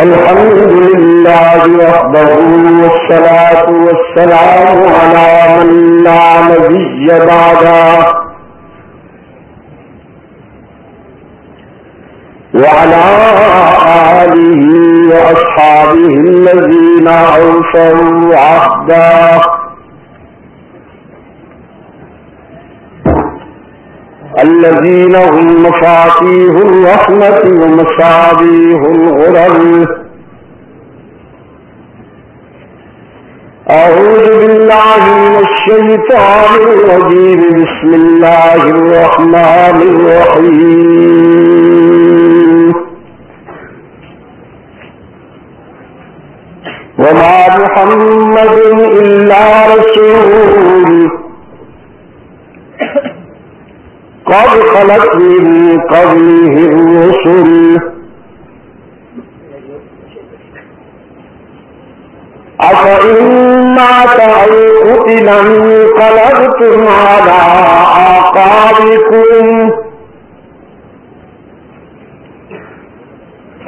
الحمد لله وحده والصلاة والسلام على من لا نبي بعده. وعلى آله وأصحابه الذين أوفوا عهده. الذين هم مفاتيح الرحمة ومصابيح الغرر. أعوذ بالله من الشيطان الرجيم. بسم الله الرحمن الرحيم. وما محمد إلا رسول قد خلت من قبله الرسل أفإن مات أو قتل انقلبتم على آقابكم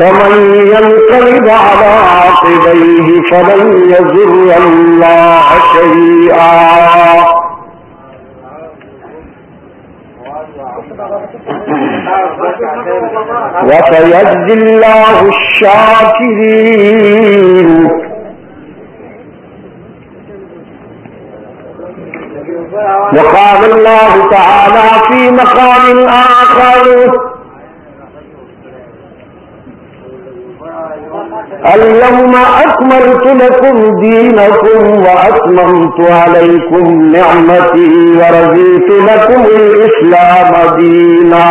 فمن ينقلب على عقبيه فلن يزر الله شيئا وسيجزي الله الشاكرين. وقال الله تعالى في مقام آخر اليوم أكملت لكم دينكم وأتممت عليكم نعمتي ورزيت لكم الإسلام دينا.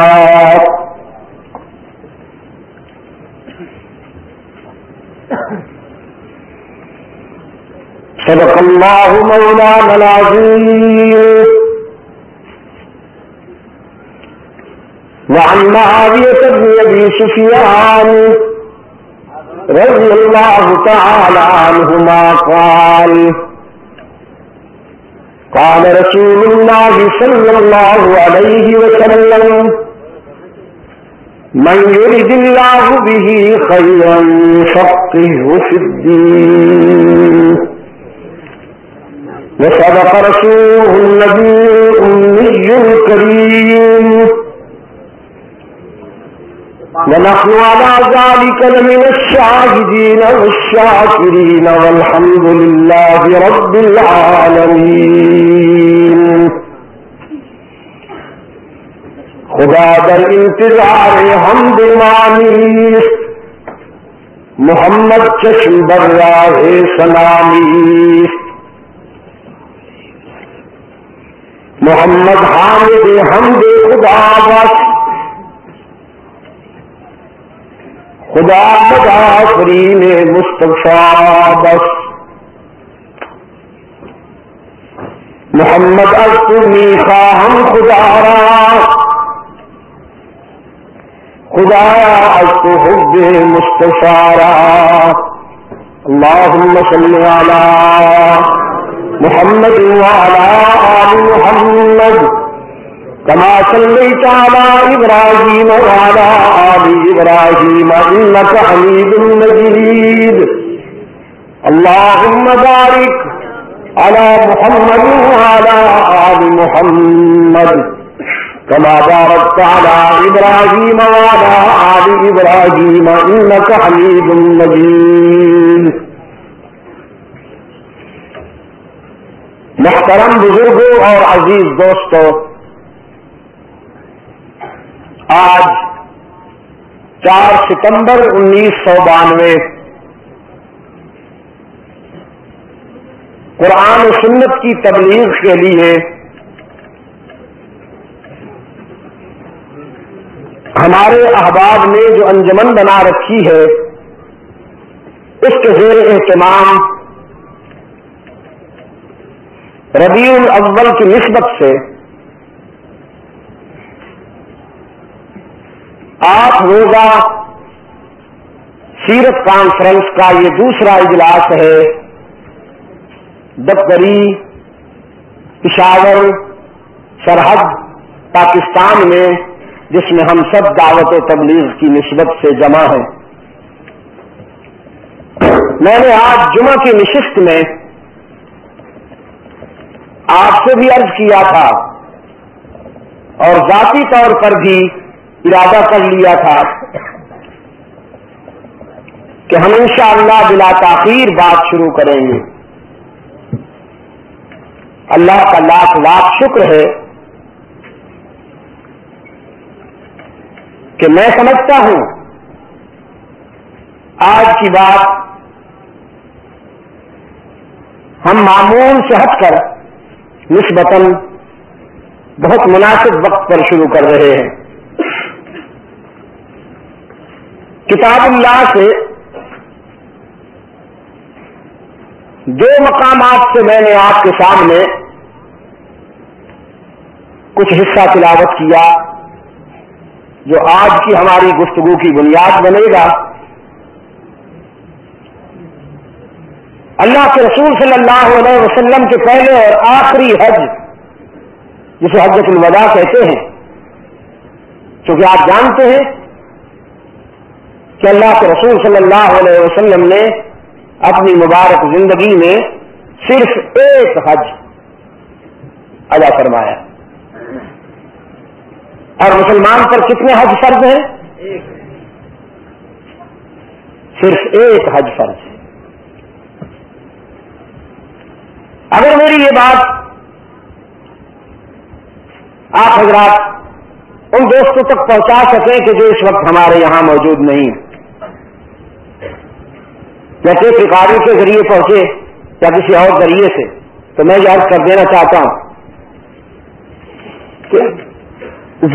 صدق الله مولانا العظيم. وعن معاوية بن أبي سفيان رضي الله تعالى عنهما قال قال رسول الله صلى الله عليه وسلم من يرد الله به خيرا فقه في الدين. وصدق رسوله النبي الأمي الكريم. ونحن على ذلك لمن الشاهدين والشاكرين والحمد لله رب العالمين. خدا در انتظار حمد مانی محمد چشم براہ سلامی محمد حامد حمد خدا بس خدا بدا فرین مصطفیٰ، بس۔ محمد ارتمی خواہم خدا را۔ خدا ارت حب مصطفیٰ را۔ اللهم صل على محمد وعلى آل محمد۔ كما صليت على إبراهيم وعلى آل إبراهيم إنك حميد مجيد. اللهم بارك على محمد وعلى آل محمد. كما باركت على إبراهيم وعلى آل إبراهيم إنك حميد مجيد. محترم بزرگوں اور عزیز دوستوں آج چار ستمبر انیس سو بانوے۔ قرآن و سنت کی تبلیغ کے لیے ہمارے احباب نے جو انجمن بنا رکھی ہے، اس کے زیر اہتمام ربیع الاول کی نسبت سے آٹھ روزہ سیرت کانفرنس کا یہ دوسرا اجلاس ہے۔ دفتری، پشاور، سرحد، پاکستان میں، جس میں ہم سب دعوت و تبلیغ کی نسبت سے جمع ہیں۔ میں نے آج جمعہ کی نشست میں آپ سے بھی عرض کیا تھا اور ذاتی طور پر بھی ارادہ کر لیا تھا کہ ہم انشاءاللہ بلا تاخیر بات شروع کریں گے۔ اللہ کا لاکھ لاکھ شکر ہے کہ میں سمجھتا ہوں آج کی بات ہم معمول سے ہٹ کر نسبتاً بہت مناسب وقت پر شروع کر رہے ہیں۔ کتاب اللہ سے دو مقامات سے میں نے آپ کے سامنے کچھ حصہ تلاوت کیا جو آج کی ہماری گفتگو کی بنیاد بنے گا۔ اللہ کے رسول صلی اللہ علیہ وسلم کے پہلے اور آخری حج، جسے حجت الوداع کہتے ہیں کیونکہ آپ جانتے ہیں کہ اللہ کے رسول صلی اللہ علیہ وسلم نے اپنی مبارک زندگی میں صرف ایک حج ادا فرمایا۔ اور مسلمان پر کتنے حج فرض ہیں؟ صرف ایک حج فرض۔ ہے اگر میری یہ بات آپ حضرات ان دوستوں تک پہنچا سکیں کہ جو اس وقت ہمارے یہاں موجود نہیں جیسے فکاری کے ذریعے پہنچے یا کسی اور ذریعے سے، تو میں یاد کر دینا چاہتا ہوں کہ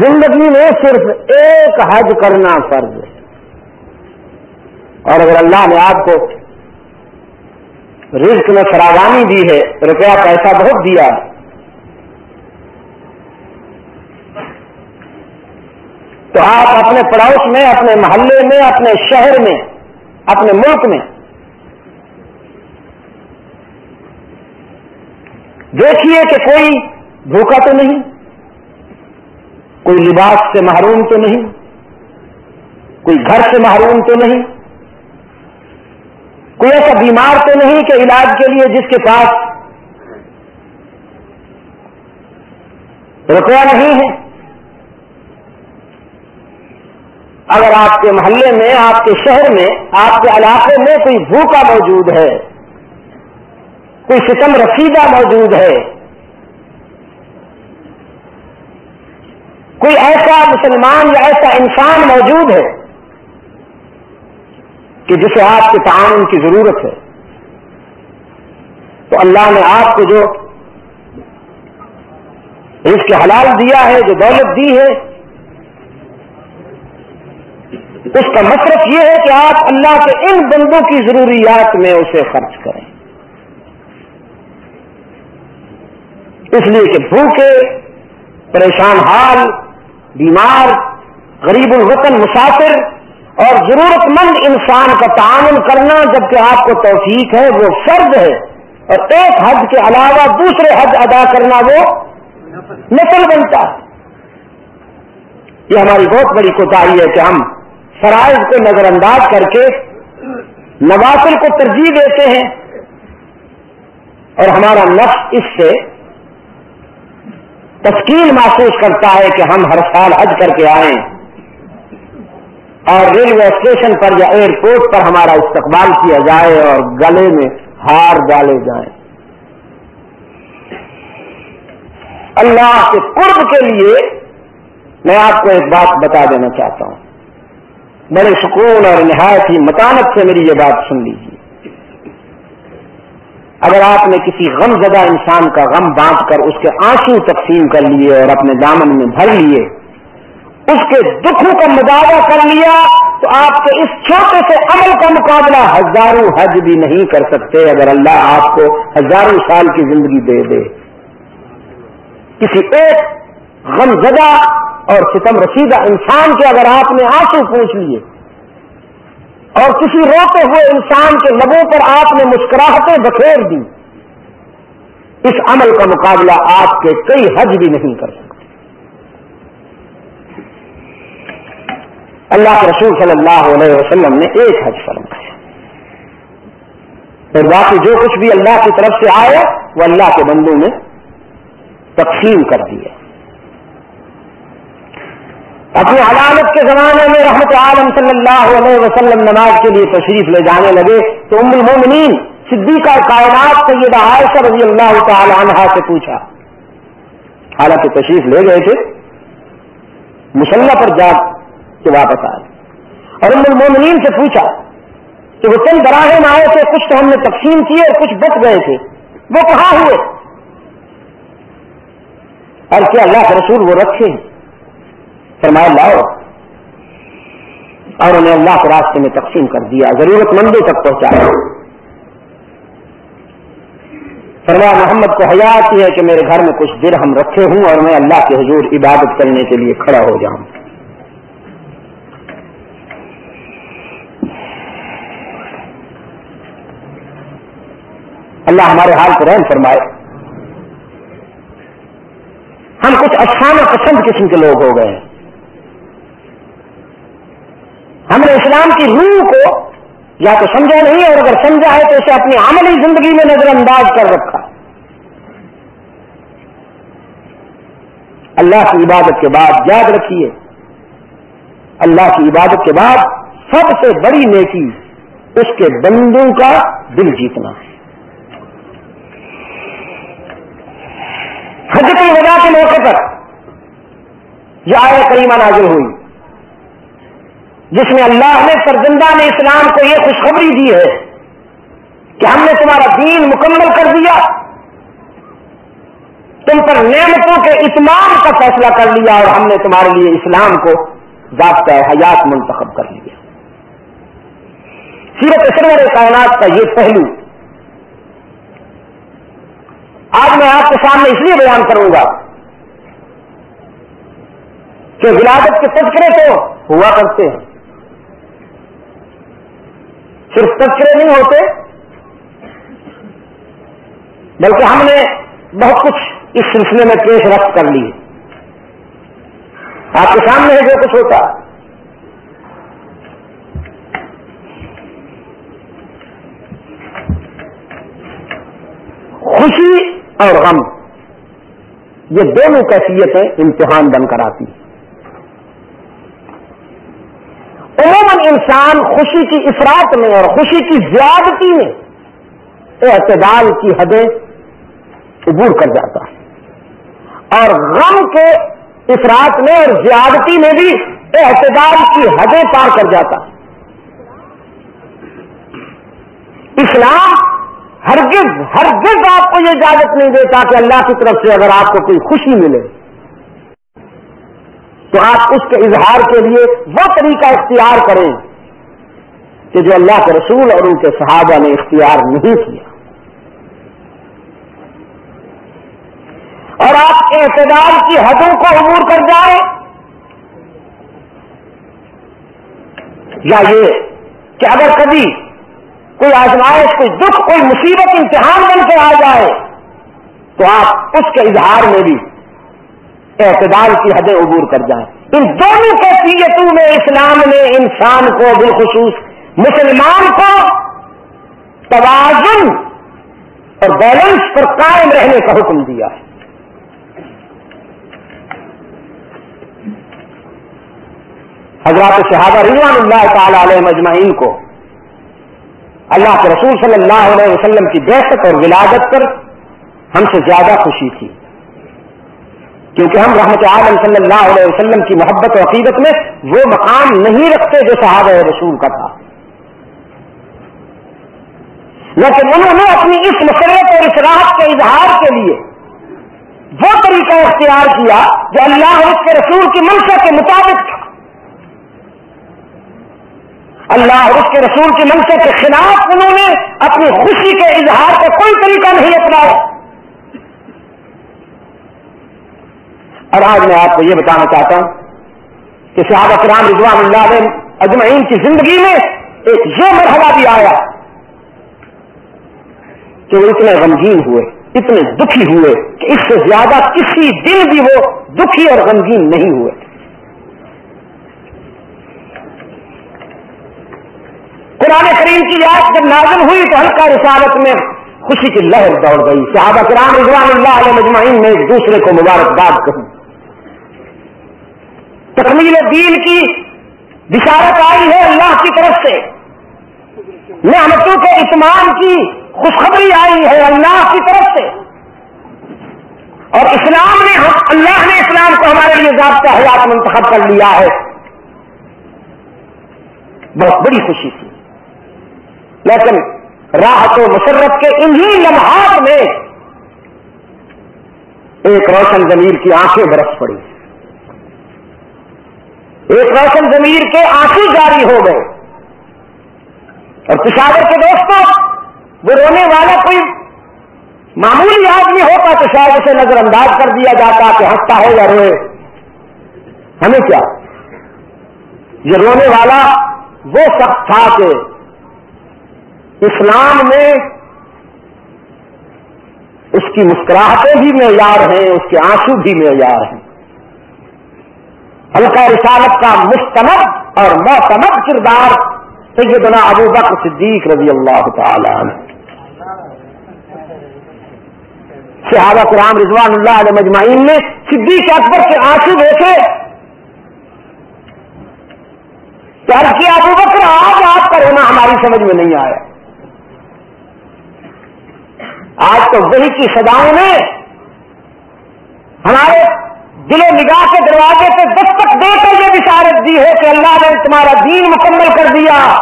زندگی میں صرف ایک حج کرنا فرض ہے۔ اور اگر اللہ نے آپ کو رزق میں فراوانی دی ہے، روپیہ پیسہ بہت دیا ہے، تو آپ اپنے پڑوس میں، اپنے محلے میں، اپنے شہر میں، اپنے ملک میں دیکھیے کہ کوئی بھوکا تو نہیں، کوئی لباس سے محروم تو نہیں، کوئی گھر سے محروم تو نہیں، کوئی ایسا بیمار تو نہیں کہ علاج کے لیے جس کے پاس روپیہ نہیں ہے۔ اگر آپ کے محلے میں، آپ کے شہر میں، آپ کے علاقے میں کوئی بھوکا موجود ہے کوئی ستم رسیدہ موجود ہے۔ کوئی ایسا مسلمان یا ایسا انسان موجود ہے کہ جسے آپ کے تعاون کی ضرورت ہے۔ تو اللہ نے آپ کو جو اس کے حلال دیا ہے، جو دولت دی ہے، اس کا مطلب یہ ہے کہ آپ اللہ کے ان بندوں کی ضروریات میں اسے خرچ کریں۔ اس لیے کہ بھوکے، پریشان حال، بیمار، غریب الوطن مسافر اور ضرورت مند انسان کا تعامل کرنا جبکہ آپ کو توفیق ہے، وہ فرض ہے اور ایک حد کے علاوہ دوسرے حد ادا کرنا وہ نسل بنتا ہے۔ یہ ہماری بہت بڑی کوتاہی ہے کہ ہم فرائض کو نظر انداز کر کے نوافل کو ترجیح دیتے ہیں اور ہمارا نفس اس سے تشکیل محسوس کرتا ہے کہ ہم ہر سال حج کر کے آئیں اور ریلوے اسٹیشن پر یا ایئرپورٹ پر ہمارا استقبال کیا جائے اور گلے میں ہار ڈالے جائیں۔ اللہ کے قرب کے لیے میں آپ کو ایک بات بتا دینا چاہتا ہوں۔ بڑے سکون اور نہایت ہی متانت سے میری یہ بات سن لیجیے اگر آپ نے کسی غم زدہ انسان کا غم بانٹ کر اس کے آنسو تقسیم کر لیے اور اپنے دامن میں بھر لیے، اس کے دکھوں کا مداوع کر لیا تو آپ کے اس چھوٹے سے عمل کا مقابلہ ہزاروں حج بھی نہیں کر سکتے اگر اللہ آپ کو ہزاروں سال کی زندگی دے دے۔ کسی ایک غم زدہ اور ستم رسیدہ انسان کے اگر آپ نے آنسو پوچھ لیے اور کسی روتے ہوئے انسان کے لبوں پر آپ نے مسکراہٹیں بکھیر دی، اس عمل کا مقابلہ آپ کے کئی حج بھی نہیں کر سکتے۔ اللہ کے رسول صلی اللہ علیہ وسلم نے ایک حج فرمایا۔ اور باقی جو کچھ بھی اللہ کی طرف سے آیا، وہ اللہ کے بندوں میں تقسیم کر دیا۔ اپنی عدالت کے زمانے میں رحمت عالم صلی اللہ علیہ وسلم نماز کے لیے تشریف لے جانے لگے تو ام المومنین، صدیقہ کائنات سیدہ عائشہ رضی اللہ تعالی عنہ سے پوچھا۔ حالانکہ تشریف لے گئے تھے، مسلح پر جا کے واپس آئے۔ اور ام المومنین سے پوچھا کہ وہ چند براہے میں آئے تھے کچھ تو ہم نے تقسیم کیے اور کچھ بچ گئے تھے؟ وہ کہاں ہوئے؟ اور کیا اللہ کے رسول وہ رکھے ہیں؟ فرمایا، لاؤ۔ اور انہیں اللہ کے راستے میں تقسیم کر دیا ضرورت مندوں تک پہنچایا۔ فرمایا، محمد کو حیات ہے کہ میرے گھر میں کچھ دیر ہم رکھے ہوں اور میں اللہ کے حضور عبادت کرنے کے لیے کھڑا ہو جاؤں۔ اللہ ہمارے حال کو رحم فرمائے۔ ہم کچھ افسانہ پسند قسم کے لوگ ہو گئے ہیں۔ ہم نے اسلام کی روح کو یا تو سمجھا نہیں، اور اگر سمجھا ہے تو اسے اپنی عملی زندگی میں نظر انداز کر رکھا۔ اللہ کی عبادت کے بعد یاد رکھیے، اللہ کی عبادت کے بعد سب سے بڑی نیکی اس کے بندوں کا دل جیتنا۔ ہے حج کی وجہ کے موقع پر یہ آئے کریمہ نازل ہوئی۔ جس میں اللہ نے فرزندہ نے اسلام کو یہ خوشخبری دی ہے کہ ہم نے تمہارا دین مکمل کر دیا، تم پر نعمتوں کے اتمام کا فیصلہ کر لیا اور ہم نے تمہارے لیے اسلام کو ضابطہ حیات منتخب کر لیا۔ سیرت سرور کائنات کا یہ پہلو۔ آج میں آپ کے سامنے اس لیے بیان کروں گا کہ ولادت کے تذکرے تو ہوا کرتے ہیں۔ صرف تذکرے نہیں ہوتے، بلکہ ہم نے بہت کچھ اس سلسلے میں پیش رفت کر لی۔ آپ کے سامنے ہے جو کچھ ہوتا۔ خوشی اور غم، یہ دونوں کیفیتیں امتحان بن کر آتی۔ ہیں انسان خوشی کی افراد میں اور خوشی کی زیادتی میں اعتدال کی حدیں عبور کر جاتا ہے۔ اور غم کے افراد میں اور زیادتی میں بھی اعتدال کی حدیں پار کر جاتا ہے۔ اسلام ہرگز ہرگز آپ کو یہ اجازت نہیں دیتا کہ اللہ کی طرف سے اگر آپ کو کوئی خوشی ملے، تو آپ اس کے اظہار کے لیے وہ طریقہ اختیار کریں۔ کہ جو اللہ کے رسول اور ان کے صحابہ نے اختیار نہیں کیا۔ اور آپ اعتدال کی حدوں کو عبور کر جائیں۔ یا یہ کہ اگر کبھی کوئی آزمائش، کوئی دکھ، کوئی مصیبت امتحان بن کے آ جائے، تو آپ اس کے اظہار میں بھی اعتدال کی حدیں عبور کر جائیں۔ ان دونوں کیفیتوں میں اسلام نے انسان کو بالخصوص مسلمان کو توازن اور بیلنس پر قائم رہنے کا حکم دیا ہے۔ حضرات شہادہ رضوان اللہ تعالی علیہ مجمعین کو اللہ کے رسول صلی اللہ علیہ وسلم کی دہشت اور ولادت پر ہم سے زیادہ خوشی تھی۔ کیونکہ ہم رحمت عالم صلی اللہ علیہ وسلم کی محبت و عقیدت میں وہ مقام نہیں رکھتے جو صحابہ رسول کا تھا۔ لیکن انہوں نے اپنی اس مسرت اور اس راحت کے اظہار کے لیے وہ طریقہ اختیار کیا جو اللہ اور اس کے رسول کی منشا کے مطابق تھا۔ اللہ اور اس کے رسول کی منشا کے خلاف انہوں نے اپنی خوشی کے اظہار کا کوئی طریقہ نہیں اپنایا۔ اور آج میں آپ کو یہ بتانا چاہتا ہوں کہ صحابہ کرام رضوان اللہ علیہ اجمعین کی زندگی میں ایک یہ مرحلہ بھی آیا۔ کہ وہ اتنے غمگین ہوئے، اتنے دکھی ہوئے کہ اس سے زیادہ کسی دن بھی وہ دکھی اور غمگین نہیں ہوئے۔ قرآن کریم کی یاد جب نازل ہوئی تو ہلکا رسالت میں خوشی کی لہر دوڑ گئی۔ صحابہ کرام رضوان اللہ علیہ مجمعین میں ایک دوسرے کو مبارکباد کہوں۔ تکمیل دین کی بشارت آئی ہے اللہ کی طرف سے۔ نعمتوں کے اتمام کی خوشخبری آئی ہے اللہ کی طرف سے۔ اور اسلام نے اللہ نے اسلام کو ہمارے لیے ضابطہ حیات منتخب کر لیا ہے۔ بہت بڑی خوشی تھی۔ لیکن راحت و مسرت کے انہی لمحات میں ایک روشن ضمیر کی آنکھیں برس پڑی۔ ایک روشن ضمیر کے آنکھیں جاری ہو گئے۔ اور پشاور کے دوستوں وہ رونے والا کوئی معمولی آدمی ہوتا تو شاید اسے نظر انداز کر دیا جاتا کہ ہنستا ہو یا روئے۔ ہمیں کیا؟ یہ رونے والا وہ شخص تھا کہ اسلام میں اس کی مسکراہٹیں بھی معیار ہیں، اس کے آنسو بھی معیار ہیں۔ ہلکا رسالت کا مستند اور موتمد کردار سیدنا ابو بکر صدیق رضی اللہ تعالی عنہ۔ صحابہ کرام رضوان اللہ علیہ مجمعین نے صدیق اکبر کے آنسو دیکھے۔ کیا کیا ابو بکر، آج آپ کا رونا ہماری سمجھ میں نہیں آیا۔ آج تو وہی کی سداؤں نے ہمارے دل و نگاہ کے دروازے پہ دستک دے کر یہ بشارت دی ہے کہ اللہ نے تمہارا دین مکمل کر دیا۔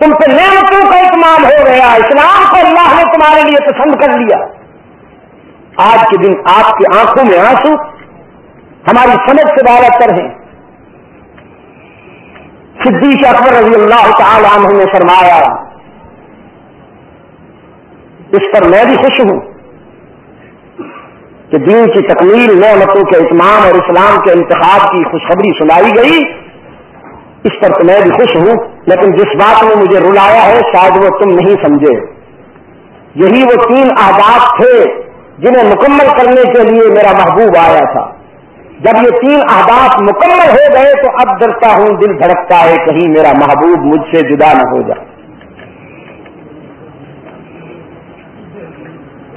تم سے نعمتوں کا اتمام ہو گیا۔ اسلام کو اللہ نے تمہارے لیے پسند کر لیا۔ آج کے دن آپ کی آنکھوں میں آنسو ہماری سمجھ سے بارہ تر ہیں۔ صدیق اکبر رضی اللہ تعالی عنہ نے فرمایا، اس پر میں بھی خوش ہوں کہ دین کی تکمیل نعمتوں کے اتمام اور اسلام کے انتخاب کی خوشخبری سنائی گئی۔ اس پر تو میں بھی خوش ہوں، لیکن جس بات نے مجھے رلایا ہے، شاید وہ تم نہیں سمجھے۔ یہی وہ تین احداف تھے جنہیں مکمل کرنے کے لیے میرا محبوب آیا تھا۔ جب یہ تین احداف مکمل ہو گئے تو اب ڈرتا ہوں، دل دھڑکتا ہے کہیں میرا محبوب مجھ سے جدا نہ ہو جائے۔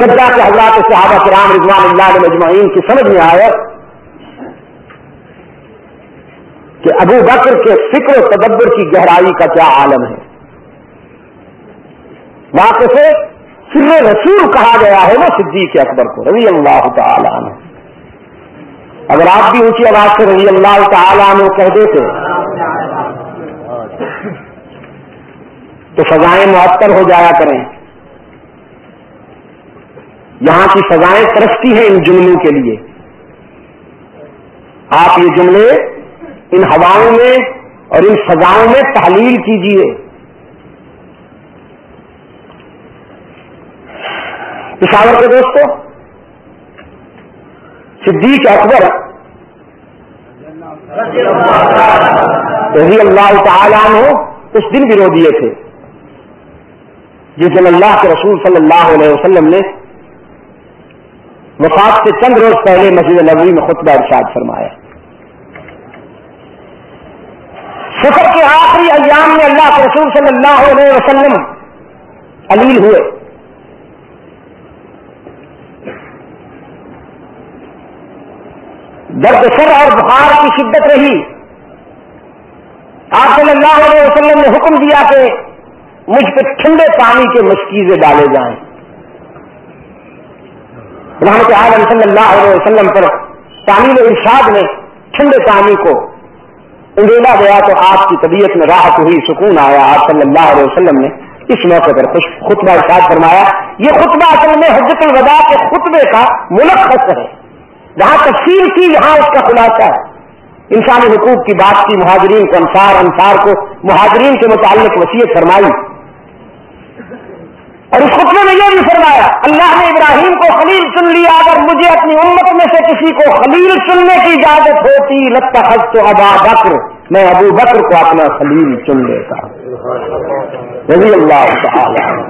جا کے حضرات صحابہ کرام رضوان اللہ علیہ مجمعین کی سمجھ میں آیا کہ ابو بکر کے فکر و تدبر کی گہرائی کا کیا عالم ہے۔ واقع سے سر رسول کہا گیا ہے نا صدیق اکبر کو، رضی اللہ تعالیٰ عنہ۔ اگر آپ بھی اونچی آواز سے رضی اللہ تعالیٰ عنہ کہہ دیتے، تو سزائیں معطر ہو جایا کریں۔ یہاں کی سزائیں ترستی ہیں ان جملوں کے لیے۔ آپ یہ جملے ان ہواؤں میں اور ان سزاؤں میں تحلیل کیجیے پشاور کے دوستوں صدیق اکبر۔ رضی اللہ تعالیٰ عنہ اس دن بھی رو دیے تھے۔ جس دن اللہ کے رسول صلی اللہ علیہ وسلم نے وفات سے چند روز پہلے مسجد نبوی میں خطبہ ارشاد فرمایا۔ سفر کے آخری ایام میں اللہ کے رسول صلی اللہ علیہ وسلم علیل ہوئے۔ درد سر اور بخار کی شدت رہی، آپ صلی اللہ علیہ وسلم نے حکم دیا کہ مجھ پہ ٹھنڈے پانی کے مشکیزیں ڈالے جائیں۔ رحمت عالم صلی اللہ علیہ وسلم پر تعمیر ارشاد میں ٹھنڈے پانی کو انگیلا گیا تو آپ کی طبیعت میں راحت ہوئی، سکون آیا۔ آپ صلی اللہ علیہ وسلم نے اس موقع پر خطبہ ارشاد فرمایا، یہ خطبہ اصل میں حجت الوداع کے خطبے کا ملخص ہے۔ جہاں تفصیل کی، یہاں اس کا خلاصہ ہے۔ انسانی حقوق کی بات کی، مہاجرین کو انصار انصار کو مہاجرین کے متعلق وسیعت فرمائی۔ اور اس خطبے میں یہ بھی فرمایا، اللہ نے ابراہیم کو خلیل چن لیا، اگر مجھے اپنی امت میں سے کسی کو خلیل چننے کی اجازت ہوتی لگتا حج تو ابا بکر۔ میں ابو بکر کو اپنا خلیل چن لیتا۔ رضی اللہ تعالی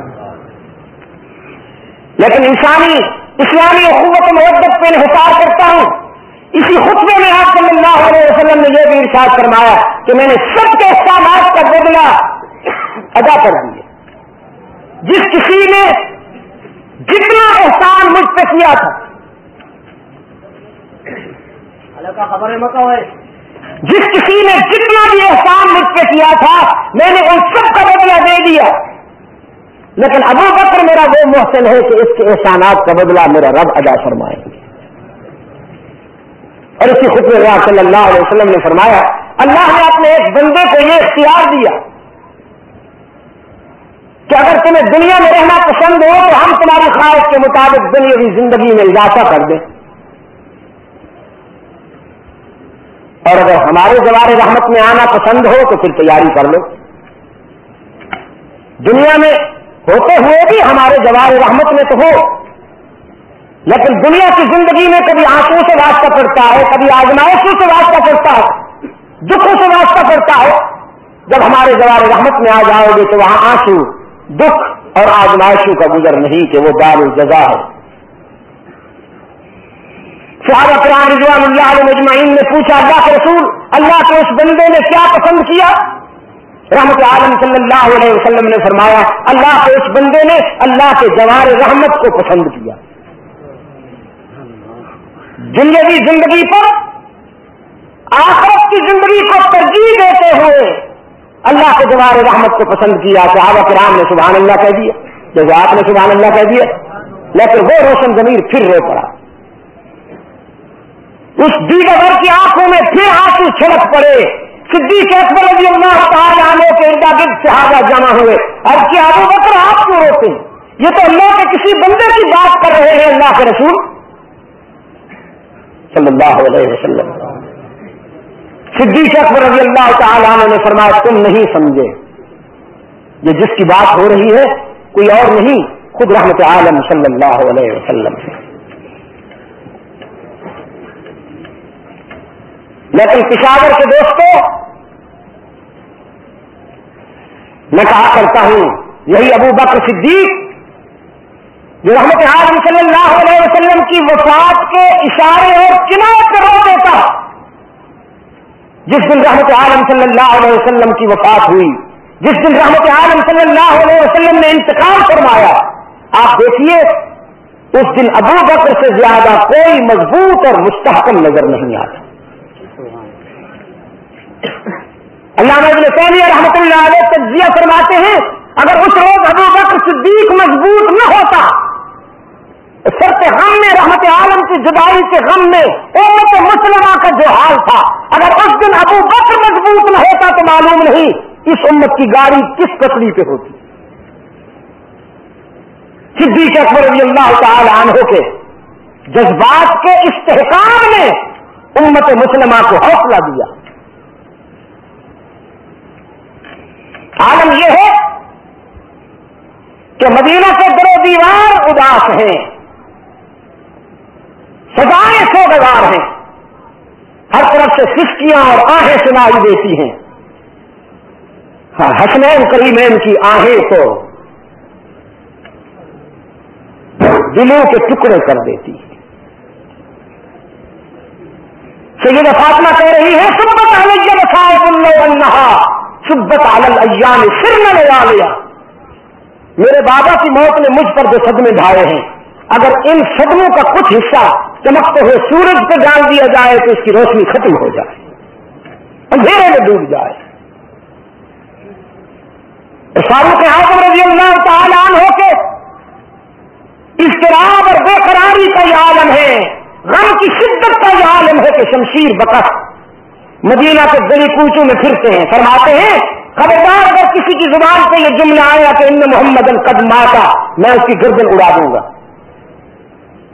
لیکن انسانی اسلامی حکومت محبت پہ انحصار کرتا ہوں۔ اسی خطبے میں آپ صلی اللہ علیہ وسلم نے یہ بھی ارشاد فرمایا کہ میں نے سب کے احکامات کا بدلا ادا کر دیے۔ جس کسی نے جتنا احسان مجھ پہ کیا تھا۔ خبر ہے۔ جس کسی نے جتنا بھی احسان مجھ پہ کیا تھا میں نے ان سب کا بدلہ دے دیا۔ لیکن ابو بکر میرا وہ محسن ہے کہ اس کے احسانات کا بدلہ میرا رب ادا فرمائے۔ اور اسی خود میں صلی اللہ علیہ وسلم نے فرمایا، اللہ نے اپنے ایک بندے کو یہ اختیار دیا کہ اگر تمہیں دنیا میں رہنا پسند ہو تو ہم تمہاری خواہش کے مطابق دنیا زندگی میں اضافہ کر دیں۔ اور اگر ہمارے جوار رحمت میں آنا پسند ہو تو پھر تیاری کر لو۔ دنیا میں ہوتے ہوئے بھی ہمارے جوار رحمت میں تو ہو۔ لیکن دنیا کی زندگی میں کبھی آنسو سے واسطہ پڑتا ہے، کبھی آزمائشوں سے واسطہ پڑتا ہے، دکھوں سے واسطہ پڑتا ہے۔ جب ہمارے جوار رحمت میں آ جاؤ گے تو وہاں آنسو دکھ اور آزمائشوں کا گزر نہیں کہ وہ دار الجزا ہے۔ صحابہ کرام رضوان اللہ علیہ مجمعین نے پوچھا، اللہ کے رسول، اللہ کے اس بندے نے کیا پسند کیا؟ رحمت عالم صلی اللہ علیہ وسلم نے فرمایا، اللہ کے اس بندے نے اللہ کے جوار رحمت کو پسند کیا۔ زندگی زندگی پر، آخرت کی زندگی کو ترجیح دیتے ہوئے اللہ کے جوار رحمت کو پسند کیا۔ صحابہ کرام نے سبحان اللہ کہہ دیا جیسے آپ نے سبحان اللہ کہہ دیا، لیکن وہ روشن ضمیر پھر رو پڑا۔ اس دیگر کی آنکھوں میں پھر آنسو چھڑک پڑے۔ صدیق اکبر رضی اللہ تعالیٰ عنہ کے اردا گرد صحابہ جمع ہوئے۔ اور کیا ابو بکر، آپ کیوں روتے ہیں؟ یہ تو اللہ کے کسی بندے کی بات کر رہے ہیں، اللہ کے رسول۔ صلی اللہ علیہ وسلم۔ صدیق اکبر رضی اللہ تعالیٰ عنہ نے فرمایا، تم نہیں سمجھے۔ یہ جس کی بات ہو رہی ہے، کوئی اور نہیں، خود رحمت عالم صلی اللہ علیہ وسلم ہے۔ لیکن پشاور کے دوستوں میں کہا کرتا ہوں، یہی ابو بکر صدیق، جو رحمت عالم صلی اللہ علیہ وسلم کی وفات کے اشارے اور کنارے سے رو دیتا جس دن رحمت عالم صلی اللہ علیہ وسلم کی وفات ہوئی، جس دن رحمت عالم صلی اللہ علیہ وسلم نے انتقال فرمایا، آپ دیکھیے، اس دن ابو بکر سے زیادہ کوئی مضبوط اور مستحکم نظر نہیں آتا۔ اللہ سینی رحمت اللہ علیہ تجزیہ فرماتے ہیں، اگر اس روز ابو بکر صدیق مضبوط نہ ہوتا سر کے غم میں، رحمت عالم کی جدائی کے غم میں، امت مسلمہ کا جو حال تھا، اگر اس دن ابو بکر مضبوط نہ ہوتا تو معلوم نہیں اس امت کی گاڑی کس کسلی پہ ہوتی۔ صدیق اکبر رضی اللہ تعالی عنہ کے جذبات کے استحکام نے امت مسلمہ کو حوصلہ دیا۔ عالم یہ ہے کہ مدینہ کے درو دیوار اداس ہیں سزائیں سو گزار ہیں۔ ہر طرف سے سسکیاں اور آہیں سنائی دیتی ہیں۔ ہاں حسنین کریمین کی آہیں تو دلوں کے ٹکڑے کر دیتی ہیں۔ سید فاطمہ کہہ رہی ہے سبت علیہ صاحب اللہ سبت عالل ایام سر نہ لگا لیا میرے بابا کی موت نے مجھ پر جو صدمے ڈھائے ہیں، اگر ان صدموں کا کچھ حصہ چمکتے ہوئے سورج پہ ڈال دیا جائے تو اس کی روشنی ختم ہو جائے، اندھیرے میں ڈوب جائے۔ فاروق اعظم رضی اللہ تعالیٰ ہو کے اضطراب اور بے قراری کا یہ عالم ہے، غم کی شدت کا یہ عالم ہے کہ شمشیر بکس مدینہ کے گلی کوچوں میں پھرتے ہیں، فرماتے ہیں، خبردار اگر کسی کی زبان سے یہ جملہ آیا کہ ان محمد القدم ماتا، میں اس کی گردن اڑا دوں گا۔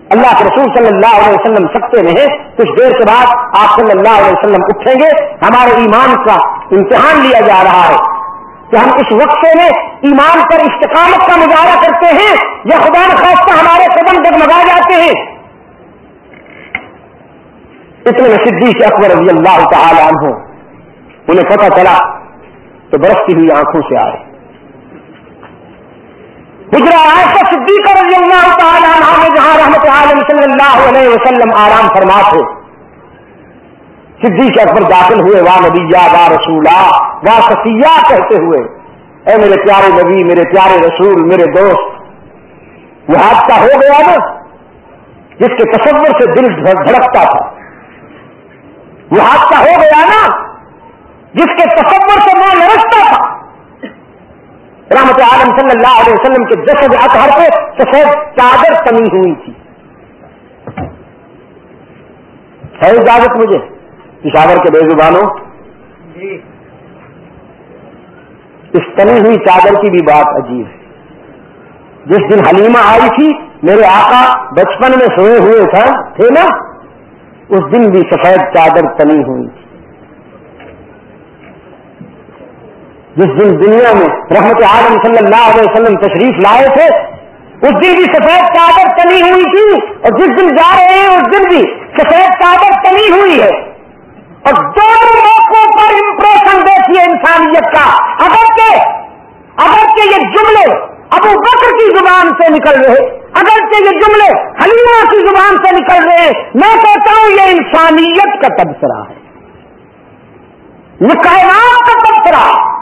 اللہ کے رسول صلی اللہ علیہ وسلم سکتے رہے کچھ دیر کے بعد آپ صلی اللہ علیہ وسلم اٹھیں گے، ہمارے ایمان کا امتحان لیا جا رہا ہے۔ کہ ہم اس وقفے میں ایمان پر استقامت کا مظاہرہ کرتے ہیں، یا خدا نخواستہ ہمارے قدم ڈگمگا جاتے ہیں۔ اتنے میں صدیق اکبر رضی اللہ تعالی عنہ، انہیں پتہ چلا تو برستی ہوئی آنکھوں سے آئے۔ گجرا ایسا صدیق رضی اللہ تعالیٰ عنہ میں جہاں رحمت عالم صلی اللہ علیہ وسلم آرام فرما تھے صدیق اکبر داخل ہوئے وا نبی وا رسولہ وا سفیہ کہتے ہوئے، اے میرے پیارے نبی، میرے پیارے رسول، میرے دوست، وہ حادثہ ہو گیا نا، جس کے تصور سے دل دھڑکتا تھا۔ وہ حادثہ ہو گیا نا جس کے تصور سے میں لڑکتا تھا۔ رحمت عالم صلی اللہ علیہ وسلم کے جسد اطہر پہ سفید چادر تنی ہوئی تھی۔ ہے اجازت مجھے پشاور کے بے زبانوں؟ جی۔ اس تنی ہوئی چادر کی بھی بات عجیب ہے۔ جس دن حلیمہ آئی تھی میرے آقا بچپن میں سوئے ہوئے تھے نا؟ اس دن بھی سفید چادر تنی ہوئی تھی۔ جس دن دنیا میں رحمت عالم صلی اللہ علیہ وسلم تشریف لائے تھے، اس دن بھی سفید چادر تنی ہوئی تھی۔ اور جس دن جا رہے ہیں، اس دن بھی سفید چادر تنی ہوئی ہے۔ اور دونوں موقعوں پر امپریشن دیکھیے انسانیت کا۔ اگر کہ اگر کہ یہ جملے ابو بکر کی زبان سے نکل رہے اگر کہ یہ جملے حلیمہ کی زبان سے نکل رہے، میں کہتا ہوں یہ انسانیت کا تبصرہ ہے۔ یہ کائنات کا تبصرہ۔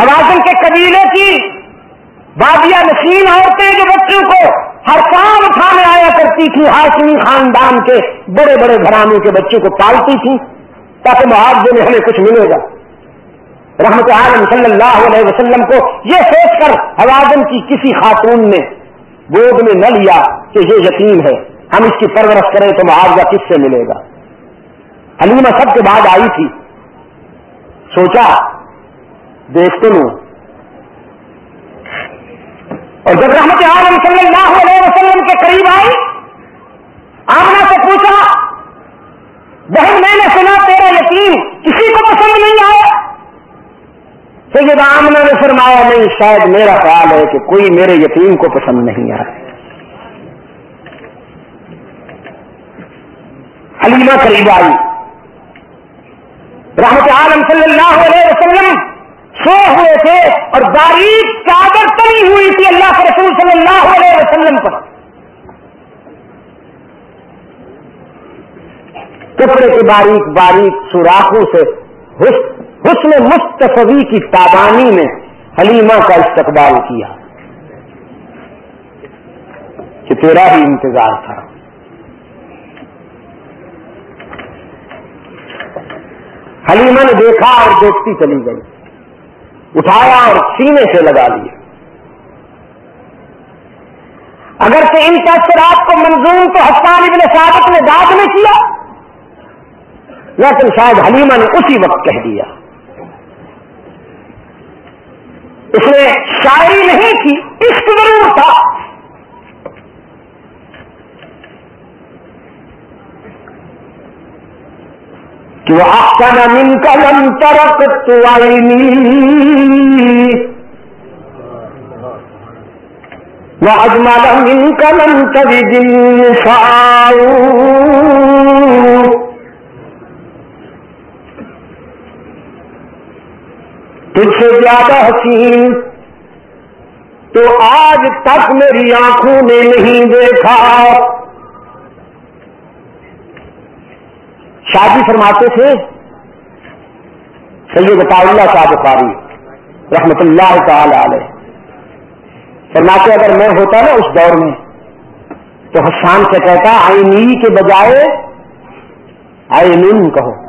حوازن کے قبیلے کی بادیا نشین عورتیں جو بچوں کو ہر کام اٹھانے آیا کرتی تھی ہاشمی خاندان کے بڑے بڑے گھرانوں کے بچوں کو پالتی تھی تاکہ معاوضے میں ہمیں کچھ ملے گا۔ رحمت عالم صلی اللہ علیہ وسلم کو یہ سوچ کر حوازن کی کسی خاتون نے گود میں نہ لیا کہ یہ یقین ہے۔ ہم اس کی پرورش کریں تو معاوضہ کس سے ملے گا؟ حلیمہ سب کے بعد آئی تھی۔ سوچا دیکھتے ہوں اور جب رحمت عالم صلی اللہ علیہ وسلم کے قریب آئی آمنا سے پوچھا، بہن، میں نے سنا تیرا یقین کسی کو پسند نہیں آیا۔ تو یہ آمنا نے فرمایا، نہیں، شاید میرا خیال ہے کہ کوئی میرے یتیم کو پسند نہیں آیا حلیمہ قریب آئی۔ رحمت عالم صلی اللہ علیہ وسلم سو ہوئے تھے اور باریک چادر تلی ہوئی تھی اللہ کے رسول صلی اللہ علیہ وسلم پر۔ کپڑے کی باریک باریک سوراخوں سے حسن مستفی کی تابانی میں حلیمہ کا استقبال کیا۔ کہ تیرا ہی انتظار تھا۔ حلیمہ نے دیکھا اور دوستی چلی گئی۔ اٹھایا اور سینے سے لگا لیا۔ اگر کہ ان تاثرات کو منظور تو حسان ابن ثابت نے داد میں کیا، لیکن شاید حلیمہ نے اسی وقت کہہ دیا۔ اس نے شاعری نہیں کی عشق ضرور تھا۔ کہ آسان من کلم ترک تو وہ اجمال من کلم کبھی دن ساؤ تجھ سے زیادہ حسین۔ تو آج تک میری آنکھوں نے نہیں دیکھا۔ شادی فرماتے تھے سید اللہ کا بخاری رحمت اللہ تعالی علیہ۔ فرماتے اگر میں ہوتا نا اس دور میں، تو حسان سے کہتا، آئینی کے بجائے آئین کہو۔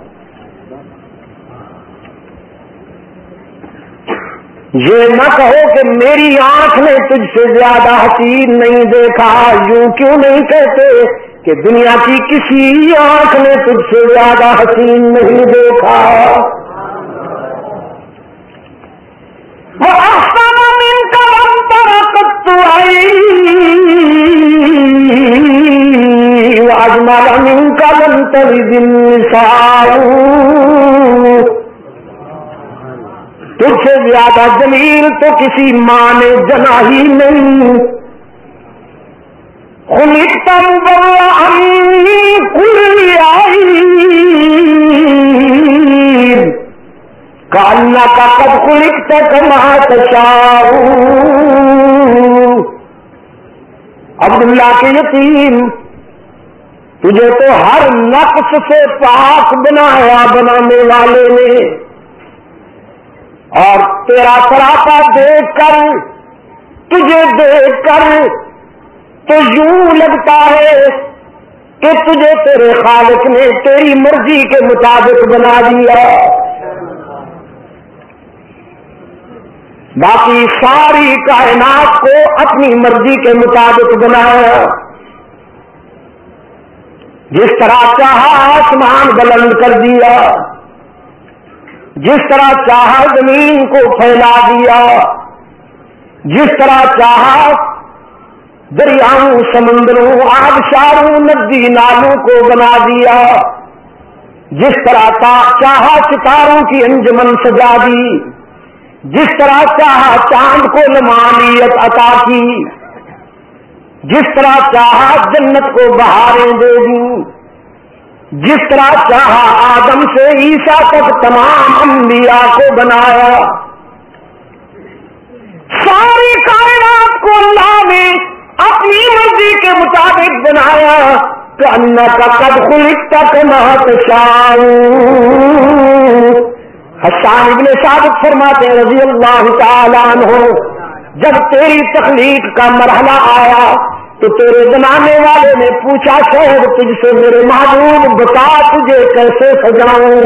یہ نہ کہو کہ میری آنکھ نے تجھ سے زیادہ حسین نہیں دیکھا۔ یوں کیوں نہیں کہتے کہ دنیا کی کسی آنکھ نے تجھ سے زیادہ حسین نہیں دیکھا؟ وہ من کا تو آئی من کا منتر دن تجھ سے زیادہ جمیل تو کسی ماں نے جنا ہی نہیں۔ خلقت مبرعا من كل عين كأنك قد خلقت كما تشاء۔ عبداللہ کے یتیم تجھے تو ہر نقص سے پاک بنایا، بنانے والے نے۔ اور تیرا سراپا دیکھ کر، تجھے دیکھ کر تو یوں لگتا ہے کہ تجھے تیرے خالق نے تیری مرضی کے مطابق بنا دیا باقی ساری کائنات کو اپنی مرضی کے مطابق بنایا۔ جس طرح چاہا آسمان بلند کر دیا۔ جس طرح چاہا زمین کو پھیلا دیا، جس طرح چاہا دریاؤں، سمندروں، آبشاروں، ندی، نالوں کو بنا دیا، جس طرح چاہا ستاروں کی انجمن سجا دی، جس طرح چاہا چاند کو نمانیت عطا کی، جس طرح چاہا جنت کو بہاریں دے دی۔ جس طرح چاہا آدم سے عیسا تک تمام انبیاء کو بنایا۔ ساری کائنات کو اللہ نے اپنی مرضی کے مطابق بنایا۔ کہ اللہ کا کب خلک تک مہت شاہ حسان ابن ثابت فرماتے رضی اللہ تعالیٰ عنہ، جب تیری تخلیق کا مرحلہ آیا تو تیرے بنانے والے نے پوچھا شہر تجھ سے میرے محبوب بتا تجھے کیسے سجاؤں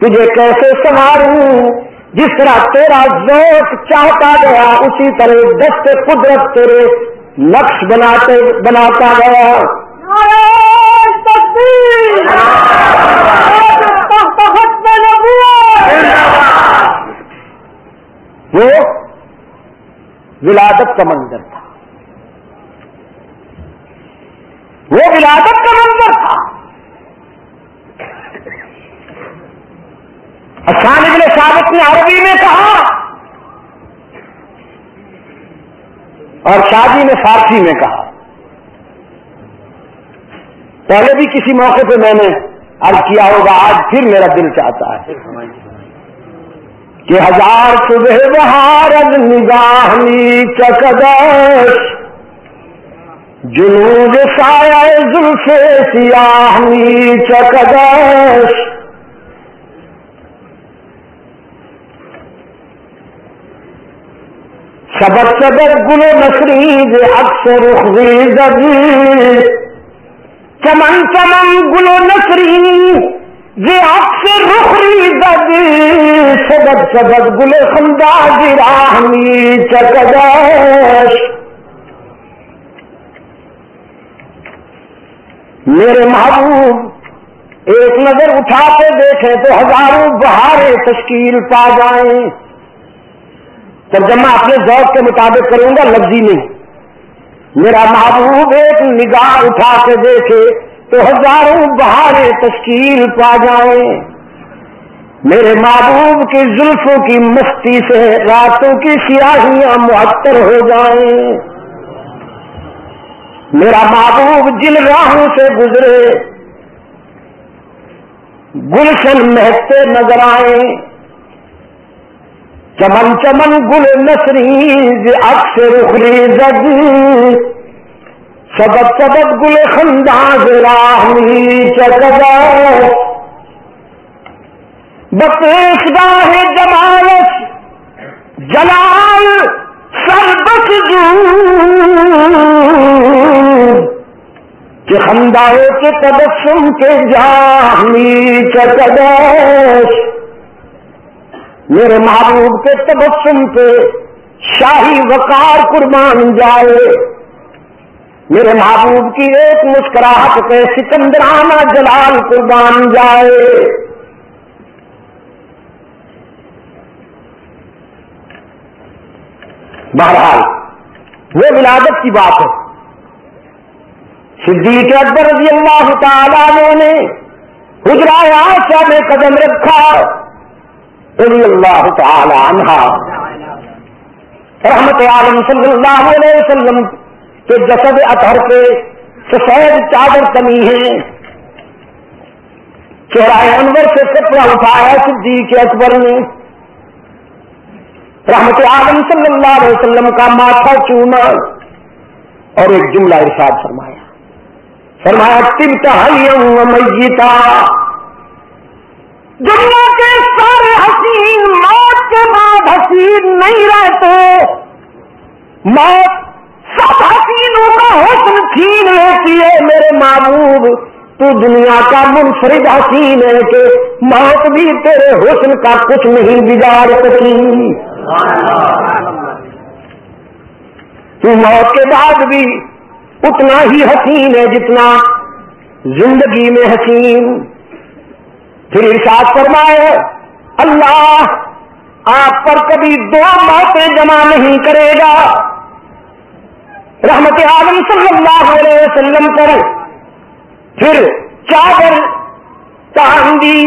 تجھے کیسے سنواروں؟ جس طرح تیرا ذوق چاہتا گیا اسی طرح دست قدرت تیرے نقش بناتے بناتا گیا۔ وہ ولادت کا منظر تھا۔ وہ ولادت کا منظر تھا۔ ابن ثابت نے عربی میں کہا اور شادی نے فارسی میں کہا۔ پہلے بھی کسی موقع پہ میں نے عرض کیا ہوگا، آج پھر میرا دل چاہتا ہے کہ ہزار صبح بہار نگاہ چکدش جنوب سایہ زلف سیاہی چکدش سبق سبق گلو نسری اکثر چمن چمن گلو نسری جی اکثر رخری دد سبق سبق گلو خندہ راہمی چکدش میرے محبوب، ایک نظر اٹھا کے دیکھیں تو ہزاروں بہاریں تشکیل پا جائیں۔ جب میں اپنے ذوق کے مطابق کروں گا، لفظی نہیں۔ میرا محبوب ایک نگاہ اٹھا کے دیکھے تو ہزاروں بہاریں تشکیل پا جائیں۔ میرے محبوب کی زلفوں کی مستی سے راتوں کی سیاہیاں معطر ہو جائیں۔ میرا محبوب جن راہوں سے گزرے، گلشن مہکتے نظر آئے۔ چمن چمن گل نسری اکثر اخری زد۔ سبق سبق گل خنداز راہی چکا بپیش گاہ جمالت، جلال سربت کہ خندائے کے تبسم کے جانی چکدش میرے محبوب کے تبسم پہ شاہی وقار قربان جائے۔ میرے محبوب کی ایک مسکراہٹ پہ سکندرانہ جلال قربان جائے۔ بہرحال، وہ ولادت کی بات ہے۔ صدیق اکبر رضی اللہ تعالیٰ نے حجرا آشا میں قدم رکھا۔ رضی اللہ تعالی عنہ۔ رحمت عالم صلی اللہ علیہ وسلم کے جسد اطہر پہ سفید چادر کمی ہے چہرائے انور سے کپڑا اٹھایا صدیق اکبر نے۔ رحمت عالم صلی اللہ علیہ وسلم کا ماتھا چوما اور ایک جملہ ارشاد فرمایا۔ فرمایا تم میتا دنیا کے سارے حسین، موت کے بعد حسین نہیں رہتے۔ موت سب حسینوں کا حسن چھین لیتی ہے، میرے محبوب، تو دنیا کا منفرد حسین ہے کہ موت بھی تیرے حسن کا کچھ نہیں بگاڑ سکی۔ تو موت کے بعد بھی اتنا ہی حسین ہے جتنا زندگی میں حسین۔ پھر ارشاد فرمائے، اللہ آپ پر کبھی دو موتیں جمع نہیں کرے گا۔ رحمت عالم صلی اللہ علیہ وسلم پر پھر چادر چاندی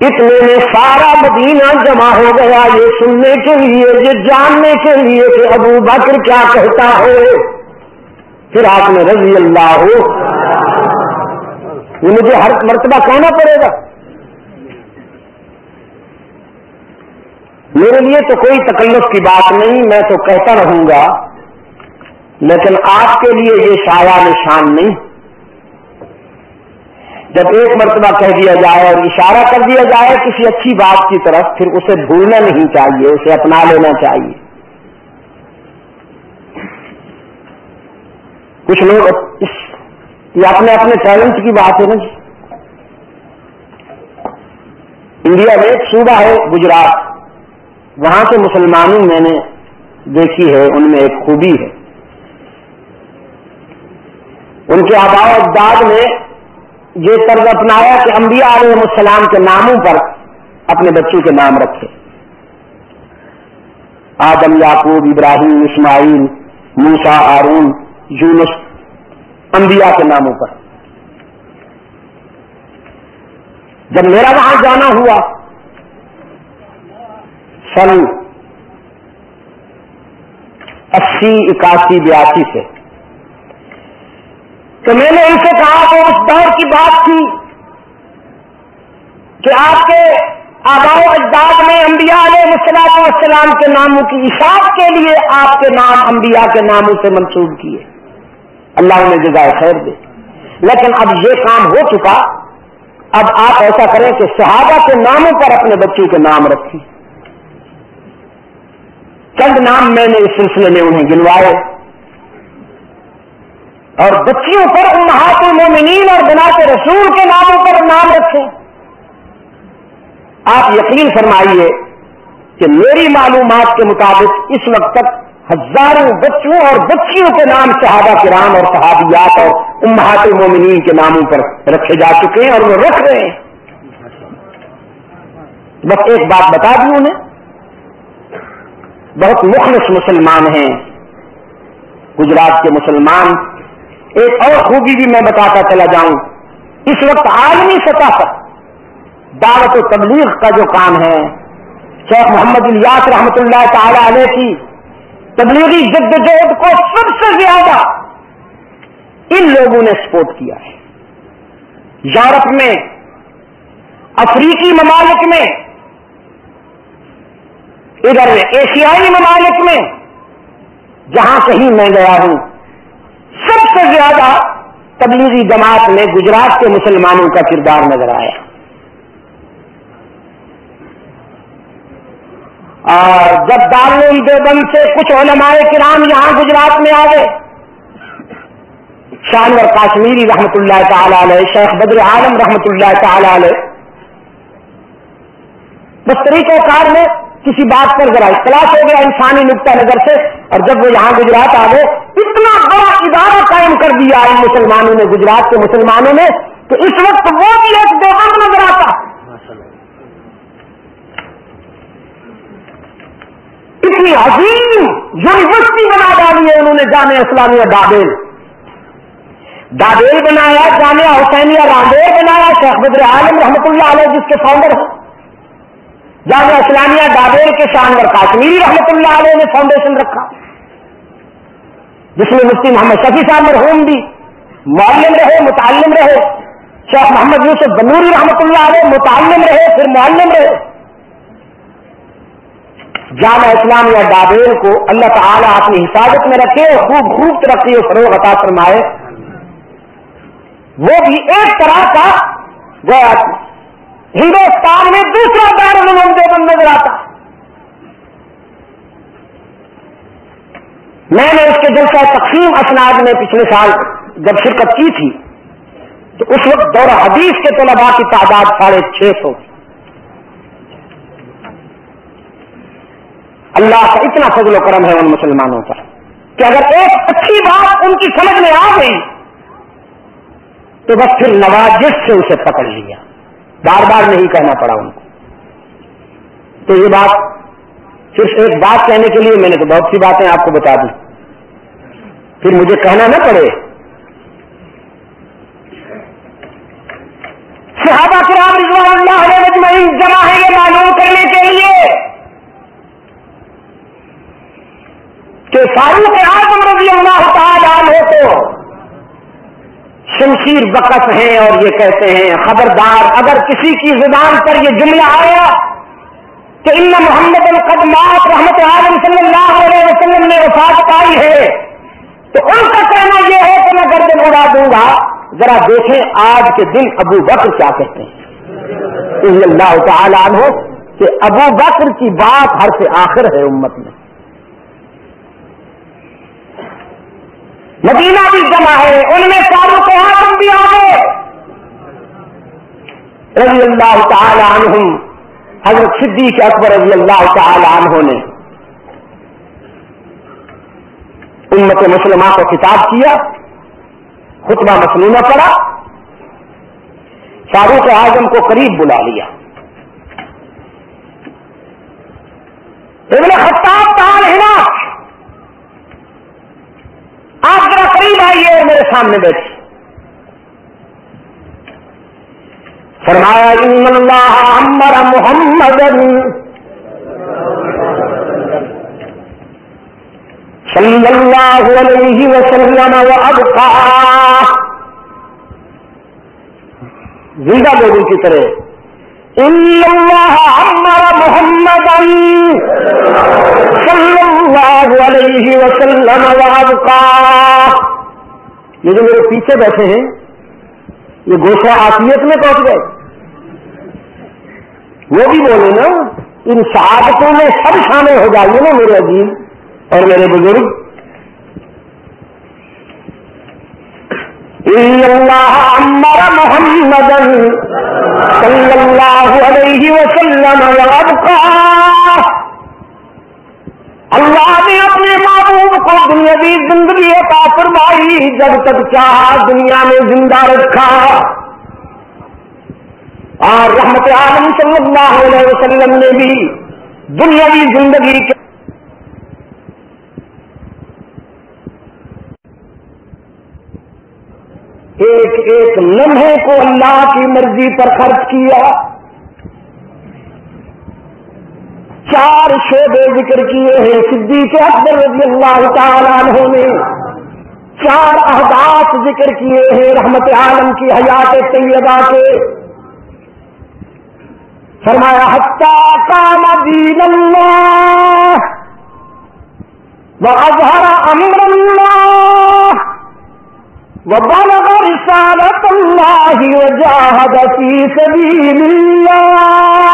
اتنے میں سارا مدینہ جمع ہو گیا یہ سننے کے لیے، یہ جاننے کے لیے کہ ابو بکر کیا کہتا ہے۔ پھر آپ نے رضی اللہ ہو یہ مجھے ہر مرتبہ کہنا پڑے گا۔ میرے لیے تو کوئی تکلف کی بات نہیں، میں تو کہتا رہوں گا، لیکن آپ کے لیے یہ شایا نشان نہیں۔ جب ایک مرتبہ کہہ دیا جائے اور اشارہ کر دیا جائے کسی اچھی بات کی طرف، پھر اسے بھولنا نہیں چاہیے، اسے اپنا لینا چاہیے۔ کچھ لوگ اس، یہ اپنے اپنے ٹیلنٹ کی بات ہے نا جی۔ انڈیا میں ایک صوبہ ہے گجرات، وہاں کے مسلمانوں میں نے دیکھی ہے، ان میں ایک خوبی ہے۔ ان کے آبا اجداد نے یہ طرز اپنایا کہ انبیاء علیہ السلام کے ناموں پر اپنے بچوں کے نام رکھے۔ آدم، یعقوب، ابراہیم، اسماعیل موسا ہارون، یونس، انبیاء کے ناموں پر۔ جب میرا وہاں جانا ہوا، سن اسی اکاسی بیاسی سے تو میں نے ان سے کہا کہ اس دور کی بات تھی کہ آپ کے آباؤ اجداد میں انبیاء علیہ السلام والسلام کے ناموں کی اشاعت کے لیے آپ کے نام انبیاء کے ناموں سے منسوخ کیے۔ اللہ نے جزائے خیر دے۔ لیکن اب یہ کام ہو چکا۔ اب آپ ایسا کریں کہ صحابہ کے ناموں پر اپنے بچوں کے نام رکھیں۔ چند نام میں نے اس سلسلے میں انہیں گنوائے۔ اور بچیوں پر امہات المومنین اور بنا کے رسول کے ناموں پر نام رکھیں۔ آپ یقین فرمائیے کہ میری معلومات کے مطابق اس وقت تک ہزاروں بچوں اور بچیوں کے نام صحابہ کرام اور صحابیات اور امہات المومنین کے ناموں پر رکھے جا چکے ہیں اور وہ رکھ رہے ہیں۔ بس ایک بات بتا دی انہیں۔ بہت مخلص مسلمان ہیں۔ گجرات کے مسلمان ایک اور خوبی بھی میں بتاتا چلا جاؤں۔ اس وقت عالمی سطح پر دعوت و تبلیغ کا جو کام ہے، شیخ محمد الیاس رحمۃ اللہ تعالی علیہ کی تبلیغی جد جہد کو سب سے زیادہ ان لوگوں نے سپورٹ کیا ہے۔ یورپ میں، افریقی ممالک میں، ادھر ایشیائی ممالک میں، جہاں کہیں میں گیا ہوں سب سے زیادہ تبلیغی جماعت میں گجرات کے مسلمانوں کا کردار نظر آیا۔ اور جب دارالعلوم دیوبند سے کچھ علماء کرام یہاں گجرات میں آ گئے، شانور کاشمیری رحمت اللہ تعالی علیہ، شیخ بدر عالم رحمت اللہ تعالی علیہ بس طریقہ کار میں کسی بات پر ذرا اختلاف ہو گیا انسانی نقطہ نظر سے، اور جب وہ یہاں گجرات آ گئے، اتنا بڑا ادارہ قائم کر دیا ان مسلمانوں نے، گجرات کے مسلمانوں نے تو اس وقت وہ بھی ایک دیوبند نظر آتا۔ اتنی عظیم یونیورسٹی بنا ڈالی ہے انہوں نے، جامعہ اسلامیہ دادیل دادیل بنایا، جامعہ حسینیہ رادیل بنایا، شیخ بدر عالم رحمت اللہ علیہ، جس کے فاؤنڈر ہیں جامعہ اسلامیہ دادیل کے شانور کاشمیری رحمت اللہ علیہ نے فاؤنڈیشن رکھا۔ جس میں مفتی محمد شفیع صاحب مرحوم بھی، معلم رہے، متعلم رہے۔ شیخ محمد یوسف بنوری رحمت اللہ علیہ متعلم رہے، پھر معلم رہے۔ جامع اسلام یا ڈابیل کو اللہ تعالیٰ اپنی حفاظت میں رکھے اور خوب خوب ترقی و فروغ عطا فرمائے۔ وہ بھی ایک طرح کا گیا ہندوستان میں دوسرا دار دیوبند نظر آتا۔ میں نے اس کے دل کا تقسیم اسناد میں پچھلے سال جب شرکت کی تھی، تو اس وقت دور حدیث کے طلباء کی تعداد ساڑھے چھ سو۔ اللہ کا اتنا فضل و کرم ہے ان مسلمانوں پر کہ اگر ایک اچھی بات ان کی سمجھ میں آ گئی، تو بس پھر نوازش سے اسے پکڑ لیا۔ بار بار نہیں کہنا پڑا ان کو۔ تو یہ بات صرف ایک بات کہنے کے لیے میں نے تو بہت سی باتیں آپ کو بتا دی۔ پھر مجھے کہنا نہ پڑے۔ صحابہ کرام رضوان اللہ علیہ مجمعین جمع ہے یہ معلوم کرنے کے لیے کہ فاروق اعظم رضی اللہ تعالیٰ ہو تو شمشیر بکس ہیں اور یہ کہتے ہیں، خبردار، اگر کسی کی زبان پر یہ جملہ آیا کہ ان محمد القدمات رحمت عالم صلی اللہ علیہ وسلم نے وفات پائی ہے، تو ان کا کہنا یہ ہے کہ میں گردن اڑا دوں گا۔ ذرا دیکھیں آج کے دن ابو بکر کیا کہتے ہیں۔ اللہ تعالیٰ عنہ کہ ابو بکر کی بات ہر سے آخر ہے امت میں۔ مدینہ بھی جمع ہے، ان میں فاروق اعظم بھی آ گئے۔ رضی اللہ تعالی عنہم، حضرت صدیق اکبر رضی اللہ تعالی عنہ نے امت مسلمہ کو خطاب کیا، خطبہ مسلمہ پڑا فاروق اعظم کو قریب بلا لیا۔ ابن خطاب تعال ہنا آپ ذرا قریب آئیے اور میرے سامنے بیٹھے۔ فرمایا، ان اللہ امر محمد صلی اللہ علیہ وسلم و ابقا۔ زندہ لوگوں کی طرح۔ ان اللہ محمد صلی اللہ علیہ وسلم یہ جو میرے پیچھے بیٹھے ہیں، یہ گوشہ آفیت میں پہنچ گئے۔ وہ بھی بولے نا، ان سعادتوں میں سب شامل ہو جائیے نا میرے عزیز اور میرے بزرگ۔ اللہ محمد صلی اللہ علیہ وسلم اللہ نے اپنے محبوب کو دنیاوی زندگی عطا فرمائی، جب تک چاہ دنیا میں زندہ رکھا۔ اور رحمت عالم صلی اللہ علیہ وسلم نے بھی دنیاوی زندگی کے ایک لمحے کو اللہ کی مرضی پر خرچ کیا۔ چار شعبے ذکر کیے ہیں صدیق اکبر رضی اللہ تعالیٰ عنہ نے۔ چار اہداف ذکر کیے ہیں رحمت عالم کی حیات طیبہ کے۔ فرمایا حتى قام دين الله وأظهر أمر الله وبلغ رسالة الله وجاهد في سبيل الله.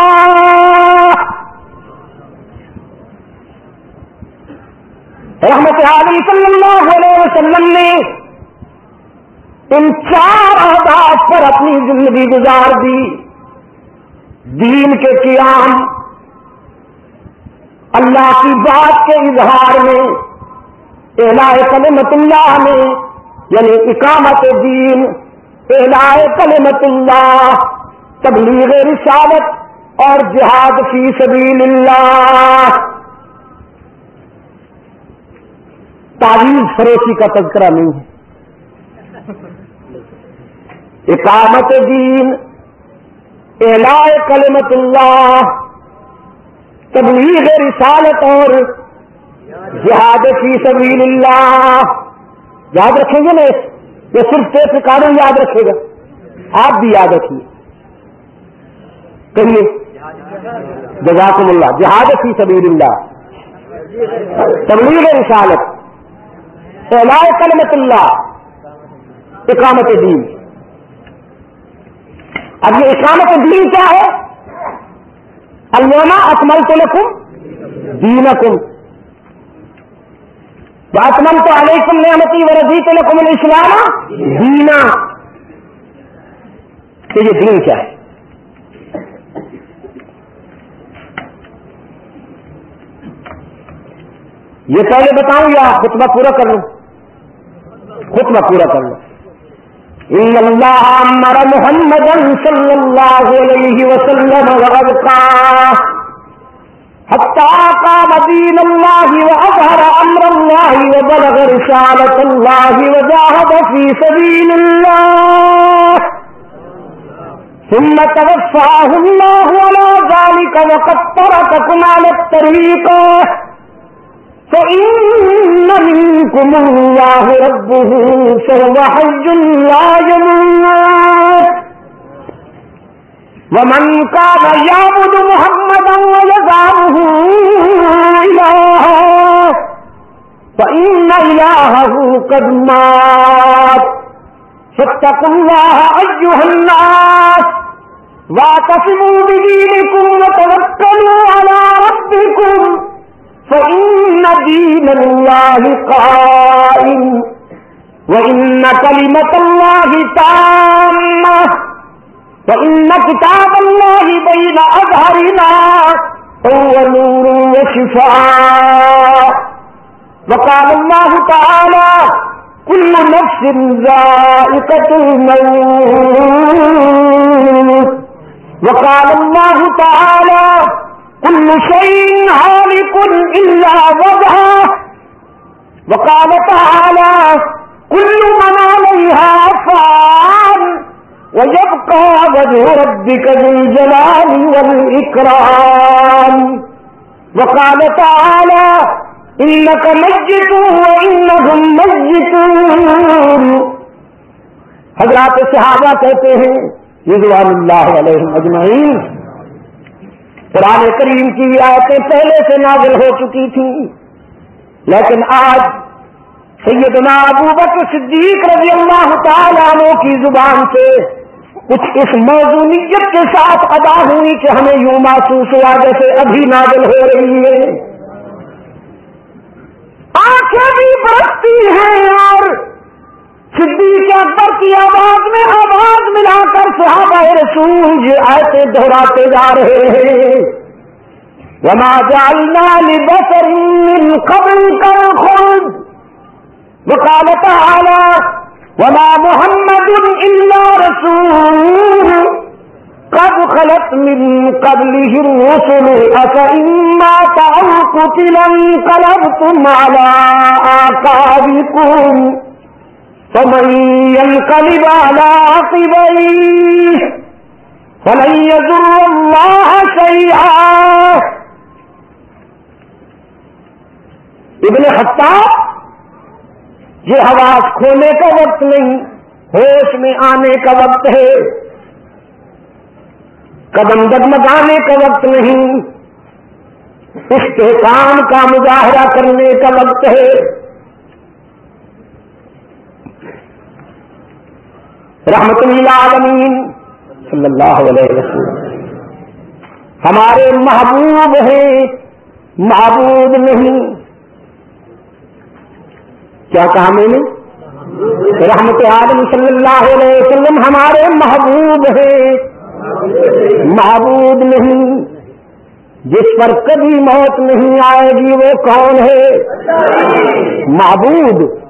رحمت عالم صلی اللہ علیہ وسلم نے ان چار اہداف پر اپنی زندگی گزار دی. دین کے قیام، اللہ کی بات کے اظہار میں اہلا کلمت اللہ میں یعنی اقامت دین اہلا کلمت اللہ، تبلیغ رسالت اور جہاد فی سبیل اللہ۔ تعلیم فروشی کا تذکرہ نہیں ہے۔ اقامت دین، اعلاء کلمت اللہ، تبلیغ رسالت اور جہاد فی سبیل اللہ۔ یاد رکھیں گے نا یہ صرف تیس قانون یاد رکھے گا۔ آپ بھی یاد رکھیے۔ کہیے۔ جزاکم اللہ۔ جہاد فی سبیل اللہ تبلیغ رسالت۔ اعلاء کلمت اللہ۔ اقامت دین۔ اب یہ اسلامت دین کیا ہے؟ الما اکمل تو لکھوں دینکم۔ باتمن تو علیکم نعمتی و تو لکم الاسلام دینا۔ کہ یہ دین کیا ہے؟ یہ پہلے بتاؤں یا خطبہ پورا کر لوں؟ خطبہ پورا کر لوں۔ ان اللہ امر محمد صلی اللہ علیہ وسلم وغبقا حتى قام دين الله وأظهر أمر الله وبلغ رسالة الله وجاهد في سبيل الله. ثم توفاه الله على ذلك وقد ترككم على الطريقة فإن منكم الله ربه فهو حج لا يموت. ومن كان يعبد محمدا ويزعمه إلها فإن إلهه قد مات. فاتقوا الله أيها الناس واعتصموا بدينكم وتوكلوا على ربكم فإن دين الله قائم. وإن كلمة الله تامة. وإن كتاب الله بين أظهرنا هو نور وشفاء. وقال الله تعالى كل نفس ذائقة الموت. وقال الله تعالى كل شيء هالك إلا وجهه. وقال تعالى كل من عليها فان ويبقى وجه ربك ذو الجلال والإكرام. وقال تعالى، إنك مجد وإنهم مجدون حضرات صحابہ کہتے ہیں، رضوان اللہ علیہ مجمعین قرآن کریم کی آیتیں پہلے سے نازل ہو چکی تھیں، لیکن آج سیدنا ابو بکر صدیق رضی اللہ تعالیٰ عنہ کی زبان سے کچھ اس موضوعیت کے ساتھ ادا ہوئی کہ ہمیں یوں محسوس ہوا جیسے ابھی نازل ہو رہی ہے۔ آنکھیں بھی برستی ہیں اور صدیق اکبر کی آواز میں آواز ملا کر صحابہ رسول یہ آئے دہراتے جا رہے ہیں۔ وما جعلنا لبشر من قبلك الخلد وقال تعالى وما محمد إلا رسول. قد خلت من قبله الرسل أفإما تعقتلا انقلبتم على آقابكم فمن ينقلب على عقبيه فلن يضر الله شيئا. ابن خطاب یہ حواس کھونے کا وقت نہیں، ہوش میں آنے کا وقت ہے۔ قدم دگمگانے کا وقت نہیں۔ استحکام کا مظاہرہ کرنے کا وقت ہے۔ رحمت اللہ عالمین صلی اللہ علیہ وسلم۔ ہمارے محبوب ہیں معبود نہیں۔ کیا کہا میں نے؟ رحمت عالم صلی اللہ علیہ وسلم ہمارے محبوب ہیں۔ معبود نہیں۔ جس پر کبھی موت نہیں آئے گی وہ کون ہے؟ معبود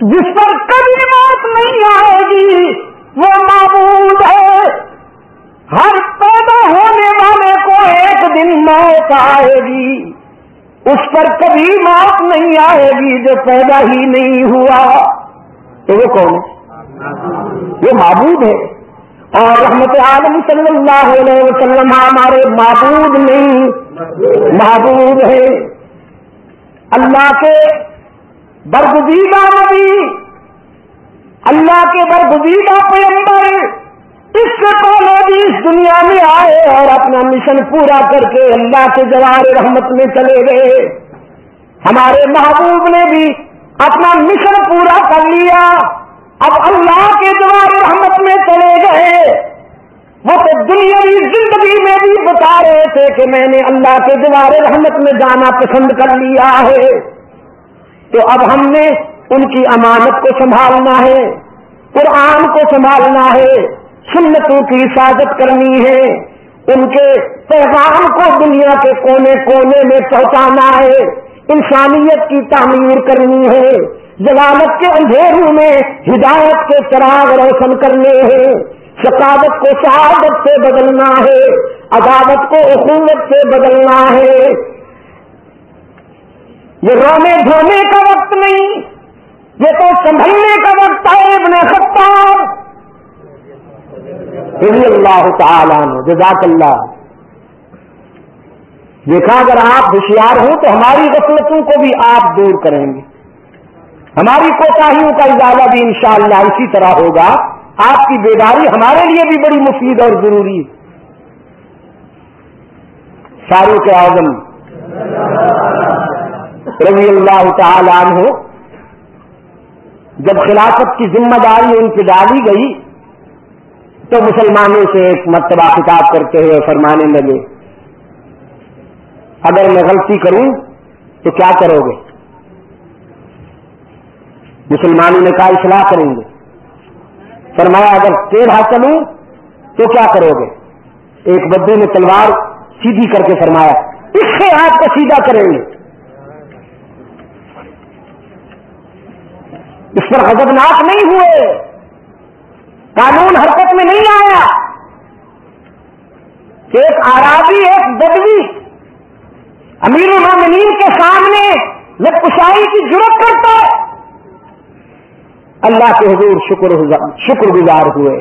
جس پر کبھی موت نہیں آئے گی وہ معبود ہے۔ ہر پیدا ہونے والے کو ایک دن موت آئے گی۔ اس پر کبھی موت نہیں آئے گی جو پیدا ہی نہیں ہوا۔ تو وہ کون؟ ہے وہ معبود ہے۔ اور رحمت عالم صلی اللہ علیہ وسلم، ہمارے معبود نہیں، معبود ہے اللہ کے برگزیدہ نبی، اللہ کے برگزیدہ پیمبر اس سے پہلے بھی اس دنیا میں آئے اور اپنا مشن پورا کر کے اللہ کے جوار رحمت میں چلے گئے۔ ہمارے محبوب نے بھی اپنا مشن پورا کر لیا۔ اب اللہ کے جوار رحمت میں چلے گئے۔ وہ تو دنیاوی زندگی میں بھی بتا رہے تھے کہ میں نے اللہ کے دیوار رحمت میں جانا پسند کر لیا ہے۔ تو اب ہم نے ان کی امانت کو سنبھالنا ہے، قرآن کو سنبھالنا ہے۔ سنتوں کی حفاظت کرنی ہے۔ ان کے پیغام کو دنیا کے کونے کونے میں پہنچانا ہے۔ انسانیت کی تعمیر کرنی ہے۔ جلالت کے اندھیروں میں ہدایت کے چراغ روشن کرنے ہیں۔ ثقافت کو شہادت سے بدلنا ہے۔ عدالت کو حکومت سے بدلنا ہے۔ یہ رونے دھونے کا وقت نہیں۔ یہ تو سنبھلنے کا وقت ہے، ابن خطاب۔ رضی اللہ تعالیٰ جزاک اللہ۔ دیکھا، اگر آپ ہوشیار ہوں تو ہماری غفلتوں کو بھی آپ دور کریں گے۔ ہماری کوتاہیوں کا اجازہ بھی انشاءاللہ اسی طرح ہوگا۔ آپ کی بیداری ہمارے لیے بھی بڑی مفید اور ضروری ہے۔ فاروق اعظم رضی اللہ تعالی عنہ، جب خلافت کی ذمہ داری ان کی ڈالی گئی تو مسلمانوں سے ایک مرتبہ خطاب کرتے ہوئے فرمانے لگے، اگر میں غلطی کروں تو کیا کرو گے؟ مسلمانوں نے کہا، اصلاح کریں گے۔ فرمایا، اگر ٹیڑھا چلوں تو کیا کرو گے؟ ایک بدے نے تلوار سیدھی کر کے فرمایا، اس سے آپ کو سیدھا کریں گے۔ اس پر غضبناک نہیں ہوئے۔ قانون حرکت میں نہیں آیا کہ ایک آرابی ایک بدوی امیر المومنین کے سامنے میں کشائی کی ضرورت کرتا ہے۔ اللہ کے حضور شکر شکر گزار ہوئے۔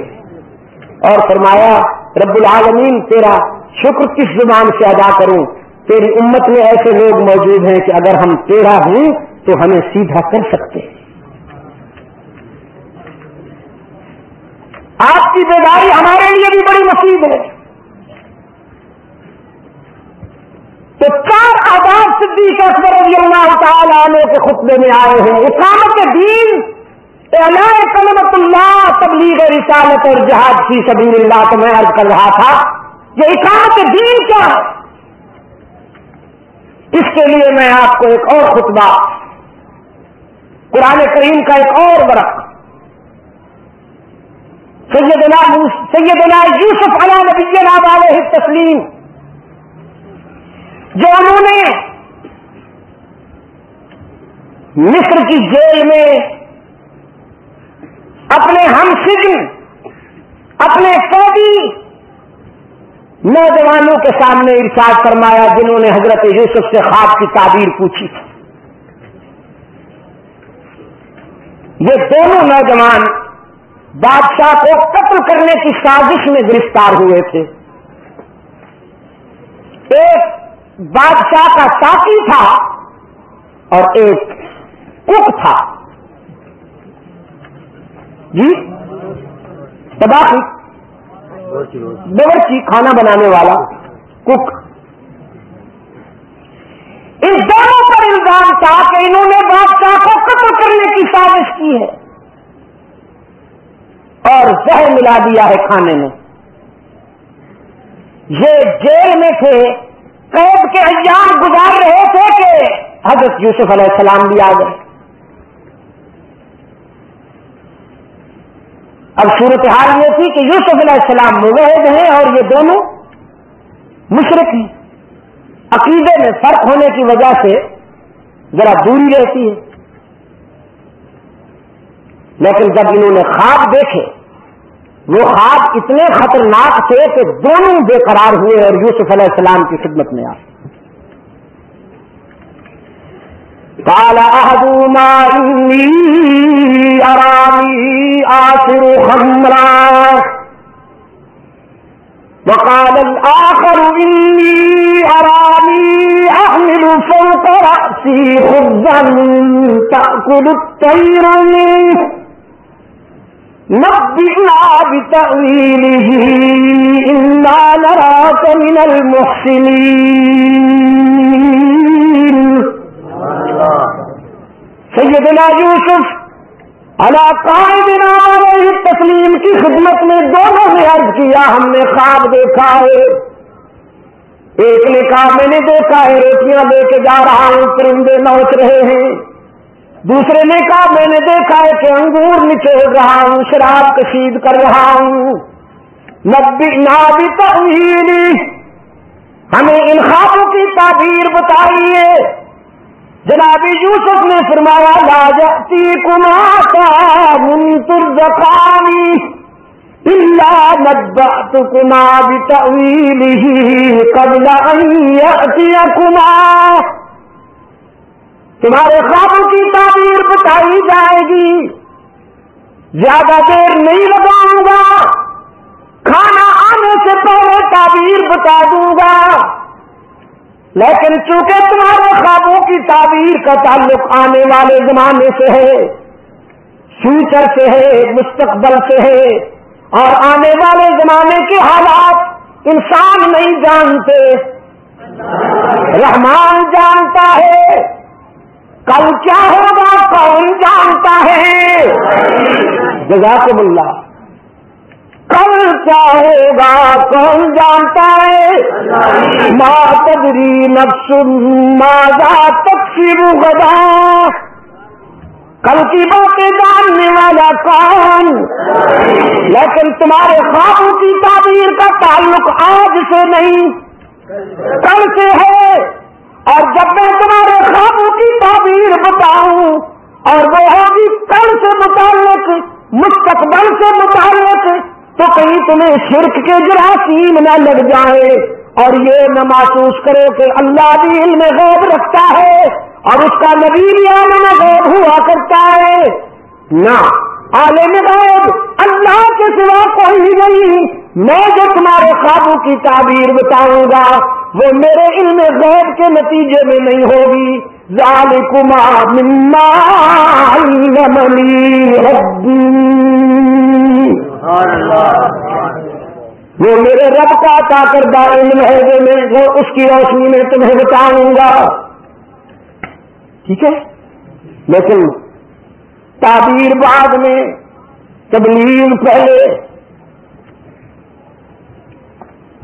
اور فرمایا، رب العالمین، تیرا شکر کس زبان سے ادا کروں؟ تیری امت میں ایسے لوگ موجود ہیں کہ اگر ہم تیرا ہوں تو ہمیں سیدھا کر سکتے۔ ہیں آپ کی بیداری ہمارے لیے بھی بڑی مفید ہے۔ تو چار آباد صدیق اکبر رضی اللہ تعالیٰ کے خطبے میں آئے ہیں۔ اقامت دین کلمت اللہ، تبلیغ رسالت اور جہاد کی سبیل اللہ تو میں عرض کر رہا تھا۔ یہ اقامت دین کیا ہے؟ اس کے لیے میں آپ کو ایک اور خطبہ، قرآن کریم کا ایک اور برق سیدنا سیدنا یوسف علا نبی نام علیہ تسلیم جو انہوں نے مصر کی جیل میں اپنے ہم سجن، اپنے قیدی نوجوانوں کے سامنے ارشاد فرمایا، جنہوں نے حضرت یوسف سے خواب کی تعبیر پوچھی تھی۔ یہ دونوں نوجوان بادشاہ کو قتل کرنے کی سازش میں گرفتار ہوئے تھے۔ ایک بادشاہ کا ساتھی تھا اور ایک کک تھا۔ جی؟ تباہی باورچی کھانا بنانے والا کک۔ ان دونوں پر الزام تھا کہ انہوں نے بادشاہ کو قتل کرنے کی سازش کی ہے۔ اور زہر ملا دیا ہے کھانے میں۔ یہ جیل میں تھے، قید کے ایام گزار رہے تھے کہ حضرت یوسف علیہ السلام بھی آ گئے۔ اب صورتحال یہ تھی کہ یوسف علیہ السلام موحد ہیں اور یہ دونوں مشرق ہیں۔ عقیدے میں فرق ہونے کی وجہ سے ذرا دوری رہتی ہے۔ لیکن جب انہوں نے خواب دیکھے وہ خواب اتنے خطرناک تھے کہ دونوں بے قرار ہوئے اور یوسف علیہ السلام کی خدمت میں آئے قال أحدهما إني آخر خمرا۔ وقال الآخر إني أراني أحمل فوق رأسي خبزا تأكل الطير منه۔ نبئنا بتأويله، إنا نراك من المحسنين. سیدنا یوسف علاقائے بنا رہے تسلیم کی خدمت میں دونوں نے دیا ہم نے خواب دیکھا ہے۔ ایک نے کہا، میں نے دیکھا ہے، روٹیاں لے کے جا رہا ہوں، پرندے نوچ رہے ہیں۔ دوسرے نے کہا، میں نے دیکھا ہے کہ انگور نچوڑ رہا ہوں شراب کشید کر رہا ہوں۔ نبی نابی تحویلی ہمیں ان خوابوں کی تعبیر بتائیے۔ جناب یوسف نے فرمایا، لا جاتی کماتا منتر زکانی نبأتكما بتأويله قبل أن يأتيكما تمہارے خوابوں کی تعبیر بتائی جائے گی۔ زیادہ دیر نہیں لگاؤں گا۔ کھانا آنے سے پہلے تعبیر بتا دوں گا۔ لیکن چونکہ تمہارے خوابوں کی تعبیر کا تعلق آنے والے زمانے سے ہے، فیوچر سے ہے، مستقبل سے ہے، اور آنے والے زمانے کے حالات انسان نہیں جانتے۔ رحمان جانتا ہے۔ کل کیا ہوگا کون جانتا ہے؟ جزاکم اللہ۔ کل کیا ہوگا کون جانتا ہے؟ ماں تدری نفس ماضا تقسیم گدا کل کی باتیں جاننے والا کون؟ لیکن تمہارے خوابوں کی تعبیر کا تعلق آج سے نہیں۔ کل سے ہے۔ اور جب میں تمہارے خوابوں کی تعبیر بتاؤں اور وہ ہوگی کل سے متعلق، مستقبل سے متعلق، تو کہیں تمہیں شرک کے جراثیم نہ لگ جائے اور یہ نہ محسوس کرو کہ اللہ بھی علم غیب رکھتا ہے اور اس کا نبی بھی عالم غیب ہوا کرتا ہے۔ نہ، عالم غیب اللہ کے سوا کوئی نہیں۔ میں جو تمہارے خوابوں کی تعبیر بتاؤں گا وہ میرے علم غیب کے نتیجے میں نہیں ہوگی۔ ذالکما مما علمنی ربی۔ وہ میرے رب کا عطا کردہ علم ہے جو میں وہ اس کی روشنی میں تمہیں بتاؤں گا۔ ٹھیک ہے؟ لیکن تعبیر بعد میں تبلیغ پہلے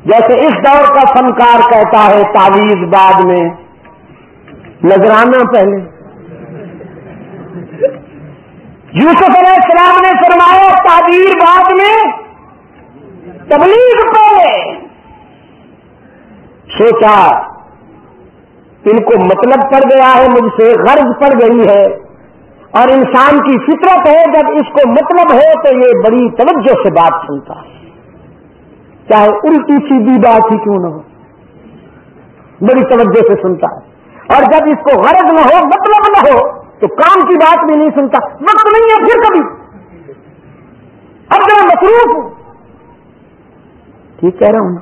جیسے اس دور کا فنکار کہتا ہے تعویذ بعد میں، نذرانہ پہلے۔ یوسف علیہ السلام نے فرمایا تعبیر بعد میں، تبلیغ پہلے۔ سوچا، ان کو مطلب پڑ گیا ہے، مجھ سے غرض پڑ گئی ہے۔ اور انسان کی فطرت ہے، جب اس کو مطلب ہے تو یہ بڑی توجہ سے بات سنتا ہے۔ چاہے الٹی سیدھی بات ہی کیوں نہ ہو۔ بڑی توجہ سے سنتا ہے۔ اور جب اس کو غرض نہ ہو مطلب نہ ہو، تو کام کی بات بھی نہیں سنتا۔ وقت نہیں ہے پھر کبھی۔ اب میں مصروف ہوں ٹھیک کہہ رہا ہوں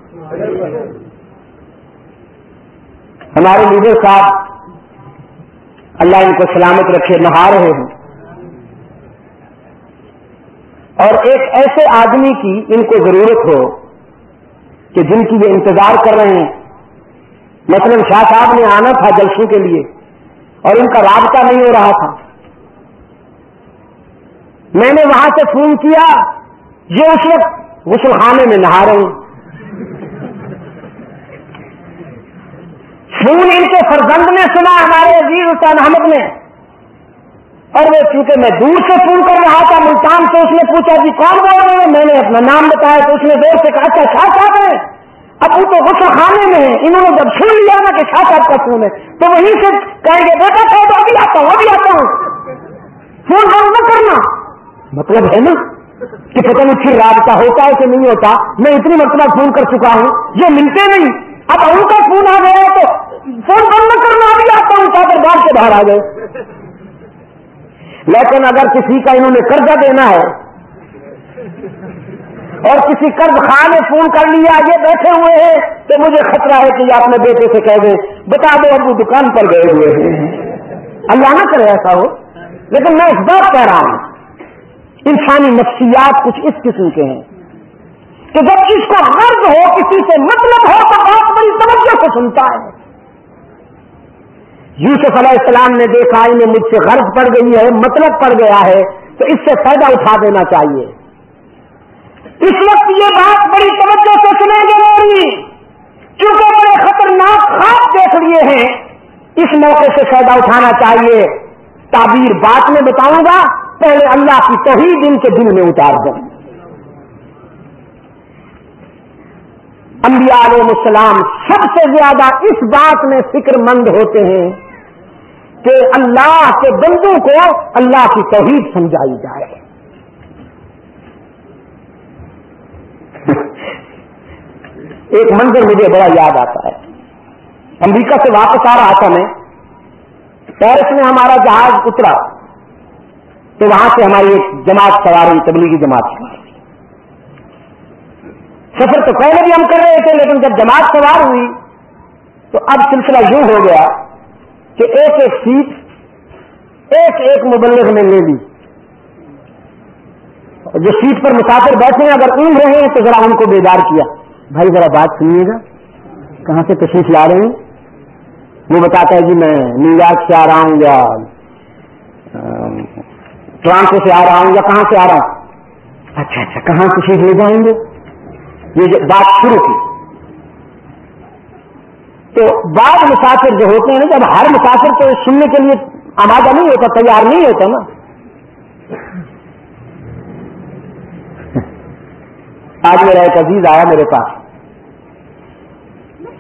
ہمارے لیڈر صاحب اللہ ان کو سلامت رکھے، نہا رہے ہیں۔ اور ایک ایسے آدمی کی ان کو ضرورت ہو کہ جن کی یہ انتظار کر رہے ہیں۔ مثلاً شاہ صاحب نے آنا تھا جلسوں کے لیے اور ان کا رابطہ نہیں ہو رہا تھا۔ میں نے وہاں سے فون کیا، یہ اس وقت غسل خانے میں نہا رہے ہیں۔ فون ان کے فرزند نے سنا، ہمارے عزیز حسین احمد نے۔ اور وہ چونکہ میں دور سے فون کر رہا تھا، ملتان سے اس نے پوچھا جی کون بول رہے ہیں؟ میں نے اپنا نام بتایا تو اس نے دور سے کہا اچھا شاہ صاحب ہے اب تو غصہ خانے میں ہے انہوں نے جب سن لیا نا کہ شاہ صاحب کا فون ہے، تو وہیں سے کہیں گے، بیٹا کہ تو ابھی آتا ہوں، ابھی آتا ہوں۔ فون بند نہ کرنا۔ مطلب ہے نا کہ پتہ نہیں پھر رابطہ ہوتا ہے کہ نہیں ہوتا۔ میں اتنی مرتبہ فون کر چکا ہوں، یہ ملتے نہیں۔ اب ان کا فون آ گیا تو فون بند نہ کرنا بھی آتا ہوں چادر بار سے باہر آ گئے لیکن اگر کسی کا انہوں نے قرضہ دینا ہے اور کسی قرض خواہ نے فون کر لیا، یہ بیٹھے ہوئے ہیں تو مجھے خطرہ ہے کہ یہ اپنے بیٹے سے کہہ دیں، بتا دو اب وہ دکان پر گئے ہوئے ہیں۔ اللہ نہ کرے ایسا ہو۔ لیکن میں اس بات کہہ رہا ہوں، انسانی نفسیات کچھ اس قسم کے ہیں کہ جب اس کو غرض ہو، کسی سے مطلب ہو، تو بہت بڑی توجہ سے سنتا ہے۔ یوسف علیہ السلام نے دیکھا انہیں مجھ سے غرض پڑ گئی ہے مطلب پڑ گیا ہے، تو اس سے فائدہ اٹھا دینا چاہیے۔ اس وقت یہ بات بڑی توجہ سے سنیں گے میری کیونکہ بڑے خطرناک خواب دیکھ لیے ہیں، اس موقع سے فائدہ اٹھانا چاہیے۔ تعبیر بات میں بتاؤں گا، پہلے اللہ کی توحید ان کے دل میں اتار دیں انبیاء علیہ السلام سب سے زیادہ اس بات میں فکر مند ہوتے ہیں کہ اللہ کے بندوں کو اللہ کی توحید سمجھائی جائے۔ ایک منظر مجھے بڑا یاد آتا ہے۔ امریکہ سے واپس آ رہا تھا میں۔ پیرس میں ہمارا جہاز اترا۔ تو وہاں سے ہماری ایک جماعت سوار ہوئی تبلیغی جماعت۔ سوار سفر تو پہلے بھی ہم کر رہے تھے، لیکن جب جماعت سوار ہوئی تو اب سلسلہ یوں ہو گیا کہ ایک ایک سیٹ ایک ایک مبلغ نے لے لی۔ جو سیٹ پر مسافر بیٹھے ہیں، اگر اونگ رہے ہیں تو ذرا ان کو بیدار کیا۔ بھائی، ذرا بات سنیے گا۔ کہاں سے تشریف لا رہے ہیں؟ وہ بتاتا ہے جی میں نیو یارک سے آ رہا ہوں یا ٹرانسو سے آ رہا ہوں یا کہاں سے آ رہا ہوں؟ اچھا اچھا کہاں تشریف لے جائیں گے؟ یہ بات شروع کی۔ تو بعض مسافر جو ہوتے ہیں نا جب ہر مسافر تو سننے کے لیے آمادہ نہیں ہوتا، تیار نہیں ہوتا نا۔ آج میرا ایک عزیز آیا میرے پاس۔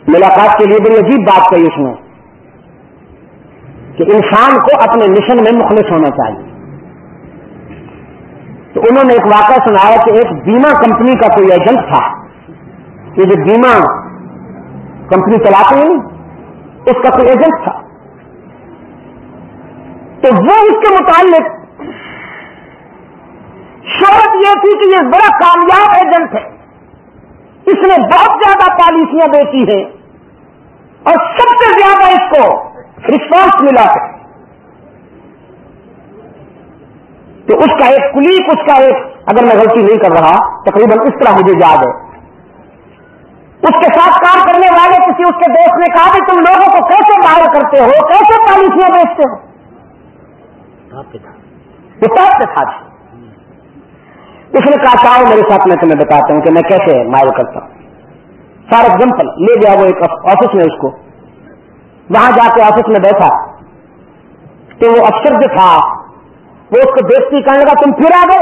ملاقات کے لیے بڑی عجیب بات کہی اس میں کہ انسان کو اپنے مشن میں مخلص ہونا چاہیے۔ تو انہوں نے ایک واقعہ سنایا کہ ایک بیمہ کمپنی کا کوئی ایجنٹ تھا۔ یہ جو بیمہ کمپنی چلاتے ہیں، اس کا کوئی ایجنٹ تھا۔ تو وہ اس کے متعلق شہرت یہ تھی کہ یہ بڑا کامیاب ایجنٹ ہے۔ اس نے بہت زیادہ پالیسیاں بیچی ہیں اور سب سے زیادہ اس کو رسپانس ملا ہے۔ تو اس کا ایک کلیپ، اس کا ایک، اگر میں غلطی نہیں کر رہا، تقریباً اس طرح مجھے یاد ہے۔ اس کے ساتھ کام کرنے والے کسی اس کے دوست نے کہا کہ تم لوگوں کو کیسے باہر کرتے ہو؟ کیسے پالیسیاں بیچتے ہو؟ وہ تھا۔ اس نے کہا چاہو میرے ساتھ میں تمہیں بتاتا ہوں کہ میں کیسے مائل کرتا ہوں۔ سارا جمپل لے گیا وہ ایک آفس میں اس کو۔ وہاں جا کے آفس میں بیٹھا۔ تو وہ افسر جو تھا وہ اس کو دیکھتی کہنے لگا تم پھر آ گئے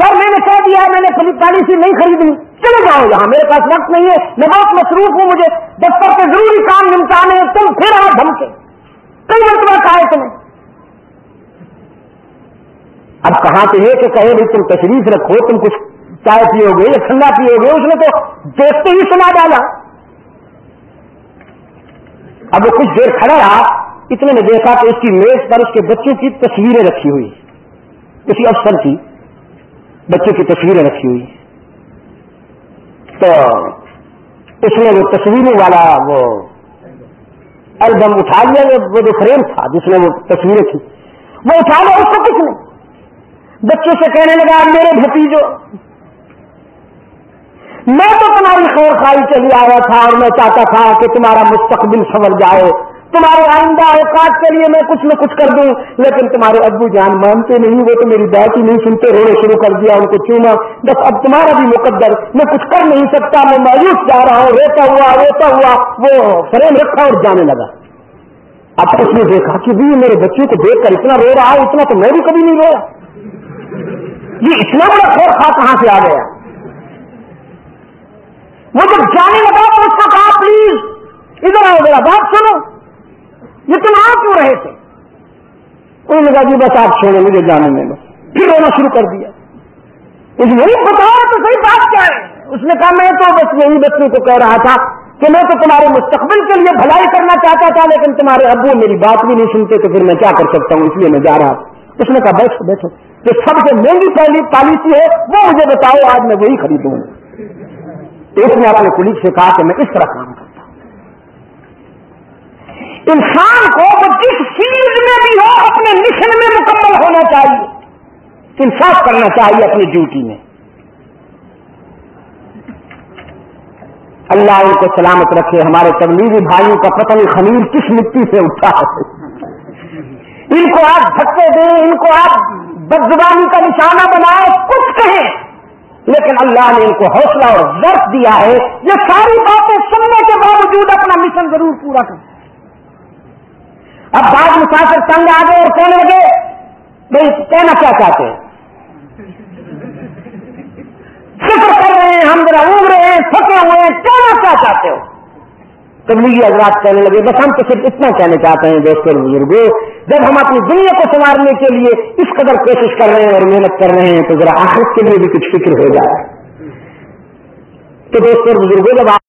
سر میں نے کہہ دیا میں نے پالیسی نہیں خریدنی۔ چلے جاؤ یہاں، میرے پاس وقت نہیں ہے، میں بہت مصروف ہوں مجھے۔ دفتر کے ضروری کام نمٹانے ہیں تم پھر آؤ دھمکے۔ کئی مرتبہ کہا ہے تمہیں۔ اب کہاں تو یہ کہ کہے بھائی تم تشریف رکھو، تم کچھ چائے پیو گے یا ٹھنڈا پیو گے، اس نے تو دیکھتے ہی سنا ڈالا۔ اب وہ کچھ دیر کھڑا رہا، اتنے نے دیکھا کہ اس کی میز پر اس کے بچوں کی تصویریں رکھی ہوئی۔ کسی افسر کی بچوں کی تصویریں رکھی ہوئی۔ تو اس نے وہ تصویروں والا وہ البم اٹھا لیا، وہ جو فریم تھا جس میں وہ تصویریں تھیں وہ اٹھا لیا، اس کو کس نے بچوں سے کہنے لگا، میرے بھتیجو، میں تو تمہاری خیر خائی کے لیے آیا تھا اور میں چاہتا تھا کہ تمہارا مستقبل سنور جائے۔ تمہارے آئندہ اوقات کے لیے میں کچھ نہ کچھ کر دوں، لیکن تمہارے ابو جان مانتے نہیں، وہ تو میری بات ہی نہیں سنتے، رونے شروع کر دیا، ان کو چونا بس اب تمہارا بھی مقدر، میں کچھ کر نہیں سکتا، میں مایوس جا رہا ہوں، روتا ہوا روتا ہوا، وہ فریم رکھا اور جانے لگا۔ اب اس نے دیکھا کہ بھی میرے بچوں کو دیکھ کر اتنا رو رہا ہے، اتنا تو میں بھی کبھی نہیں رویا۔ یہ اتنا بڑا خور خواہ کہاں سے آ گیا؟ وہ جب جانے لگا تو اس کو کہا، پلیز، ادھر آؤ، میرا بات سنو۔ یہ تم آ کیوں رہے تھے؟ انہوں نے کہا جی بس آپ چھوڑیں مجھے جانے میں پھر رونا شروع کر دیا۔ اس نے بتاؤ تو صحیح بات کیا ہے؟ اس نے کہا، میں تو بس یہی بچوں کو کہہ رہا تھا کہ میں تو تمہارے مستقبل کے لیے بھلائی کرنا چاہتا تھا، لیکن تمہارے ابو میری بات بھی نہیں سنتے تو پھر میں کیا کر سکتا ہوں؟ اس لیے میں جا رہا ہوں۔ اس نے کہا، بیٹھو بیٹھو۔ جو سب سے مہنگی پہلی پالیسی ہے، وہ مجھے بتاؤ، آج میں وہی خریدوں۔ تو اس نے اپنے پولیس سے کہا کہ میں اس طرح کام کروں۔ انسان کو وہ جس فیلڈ میں بھی ہو اپنے مشن میں مکمل ہونا چاہیے، انصاف کرنا چاہیے اپنی ڈیوٹی میں۔ اللہ ان کو سلامت رکھے، ہمارے تبلیغی بھائیوں کا پتہ خمیر کس مٹی سے اٹھا ہے۔ ان کو آپ دھکے دیں، ان کو آپ بدزبانی کا نشانہ بنائے کچھ کہیں۔ لیکن اللہ نے ان کو حوصلہ اور ضرف دیا ہے۔ یہ ساری باتیں سننے کے باوجود اپنا مشن ضرور پورا کر اب بعض مسافر تنگ آ گئے اور کہنے لگے، بھائی، کہنا کیا چاہتے ہیں؟ فکر کر رہے ہیں، ہم ذرا اگ رہے ہیں تھکے ہوئے ہیں، کہنا کیا چاہتے ہو؟ تبلیغی حضرات کہنے لگے، بس ہم تو صرف اتنا کہنا چاہتے ہیں دوستوں بزرگوں جب ہم اپنی دنیا کو سنوارنے کے لیے اس قدر کوشش کر رہے ہیں اور محنت کر رہے ہیں، تو ذرا آخرت کے لیے بھی کچھ فکر ہو جائے۔ تو دوستوں بزرگوں جب آپ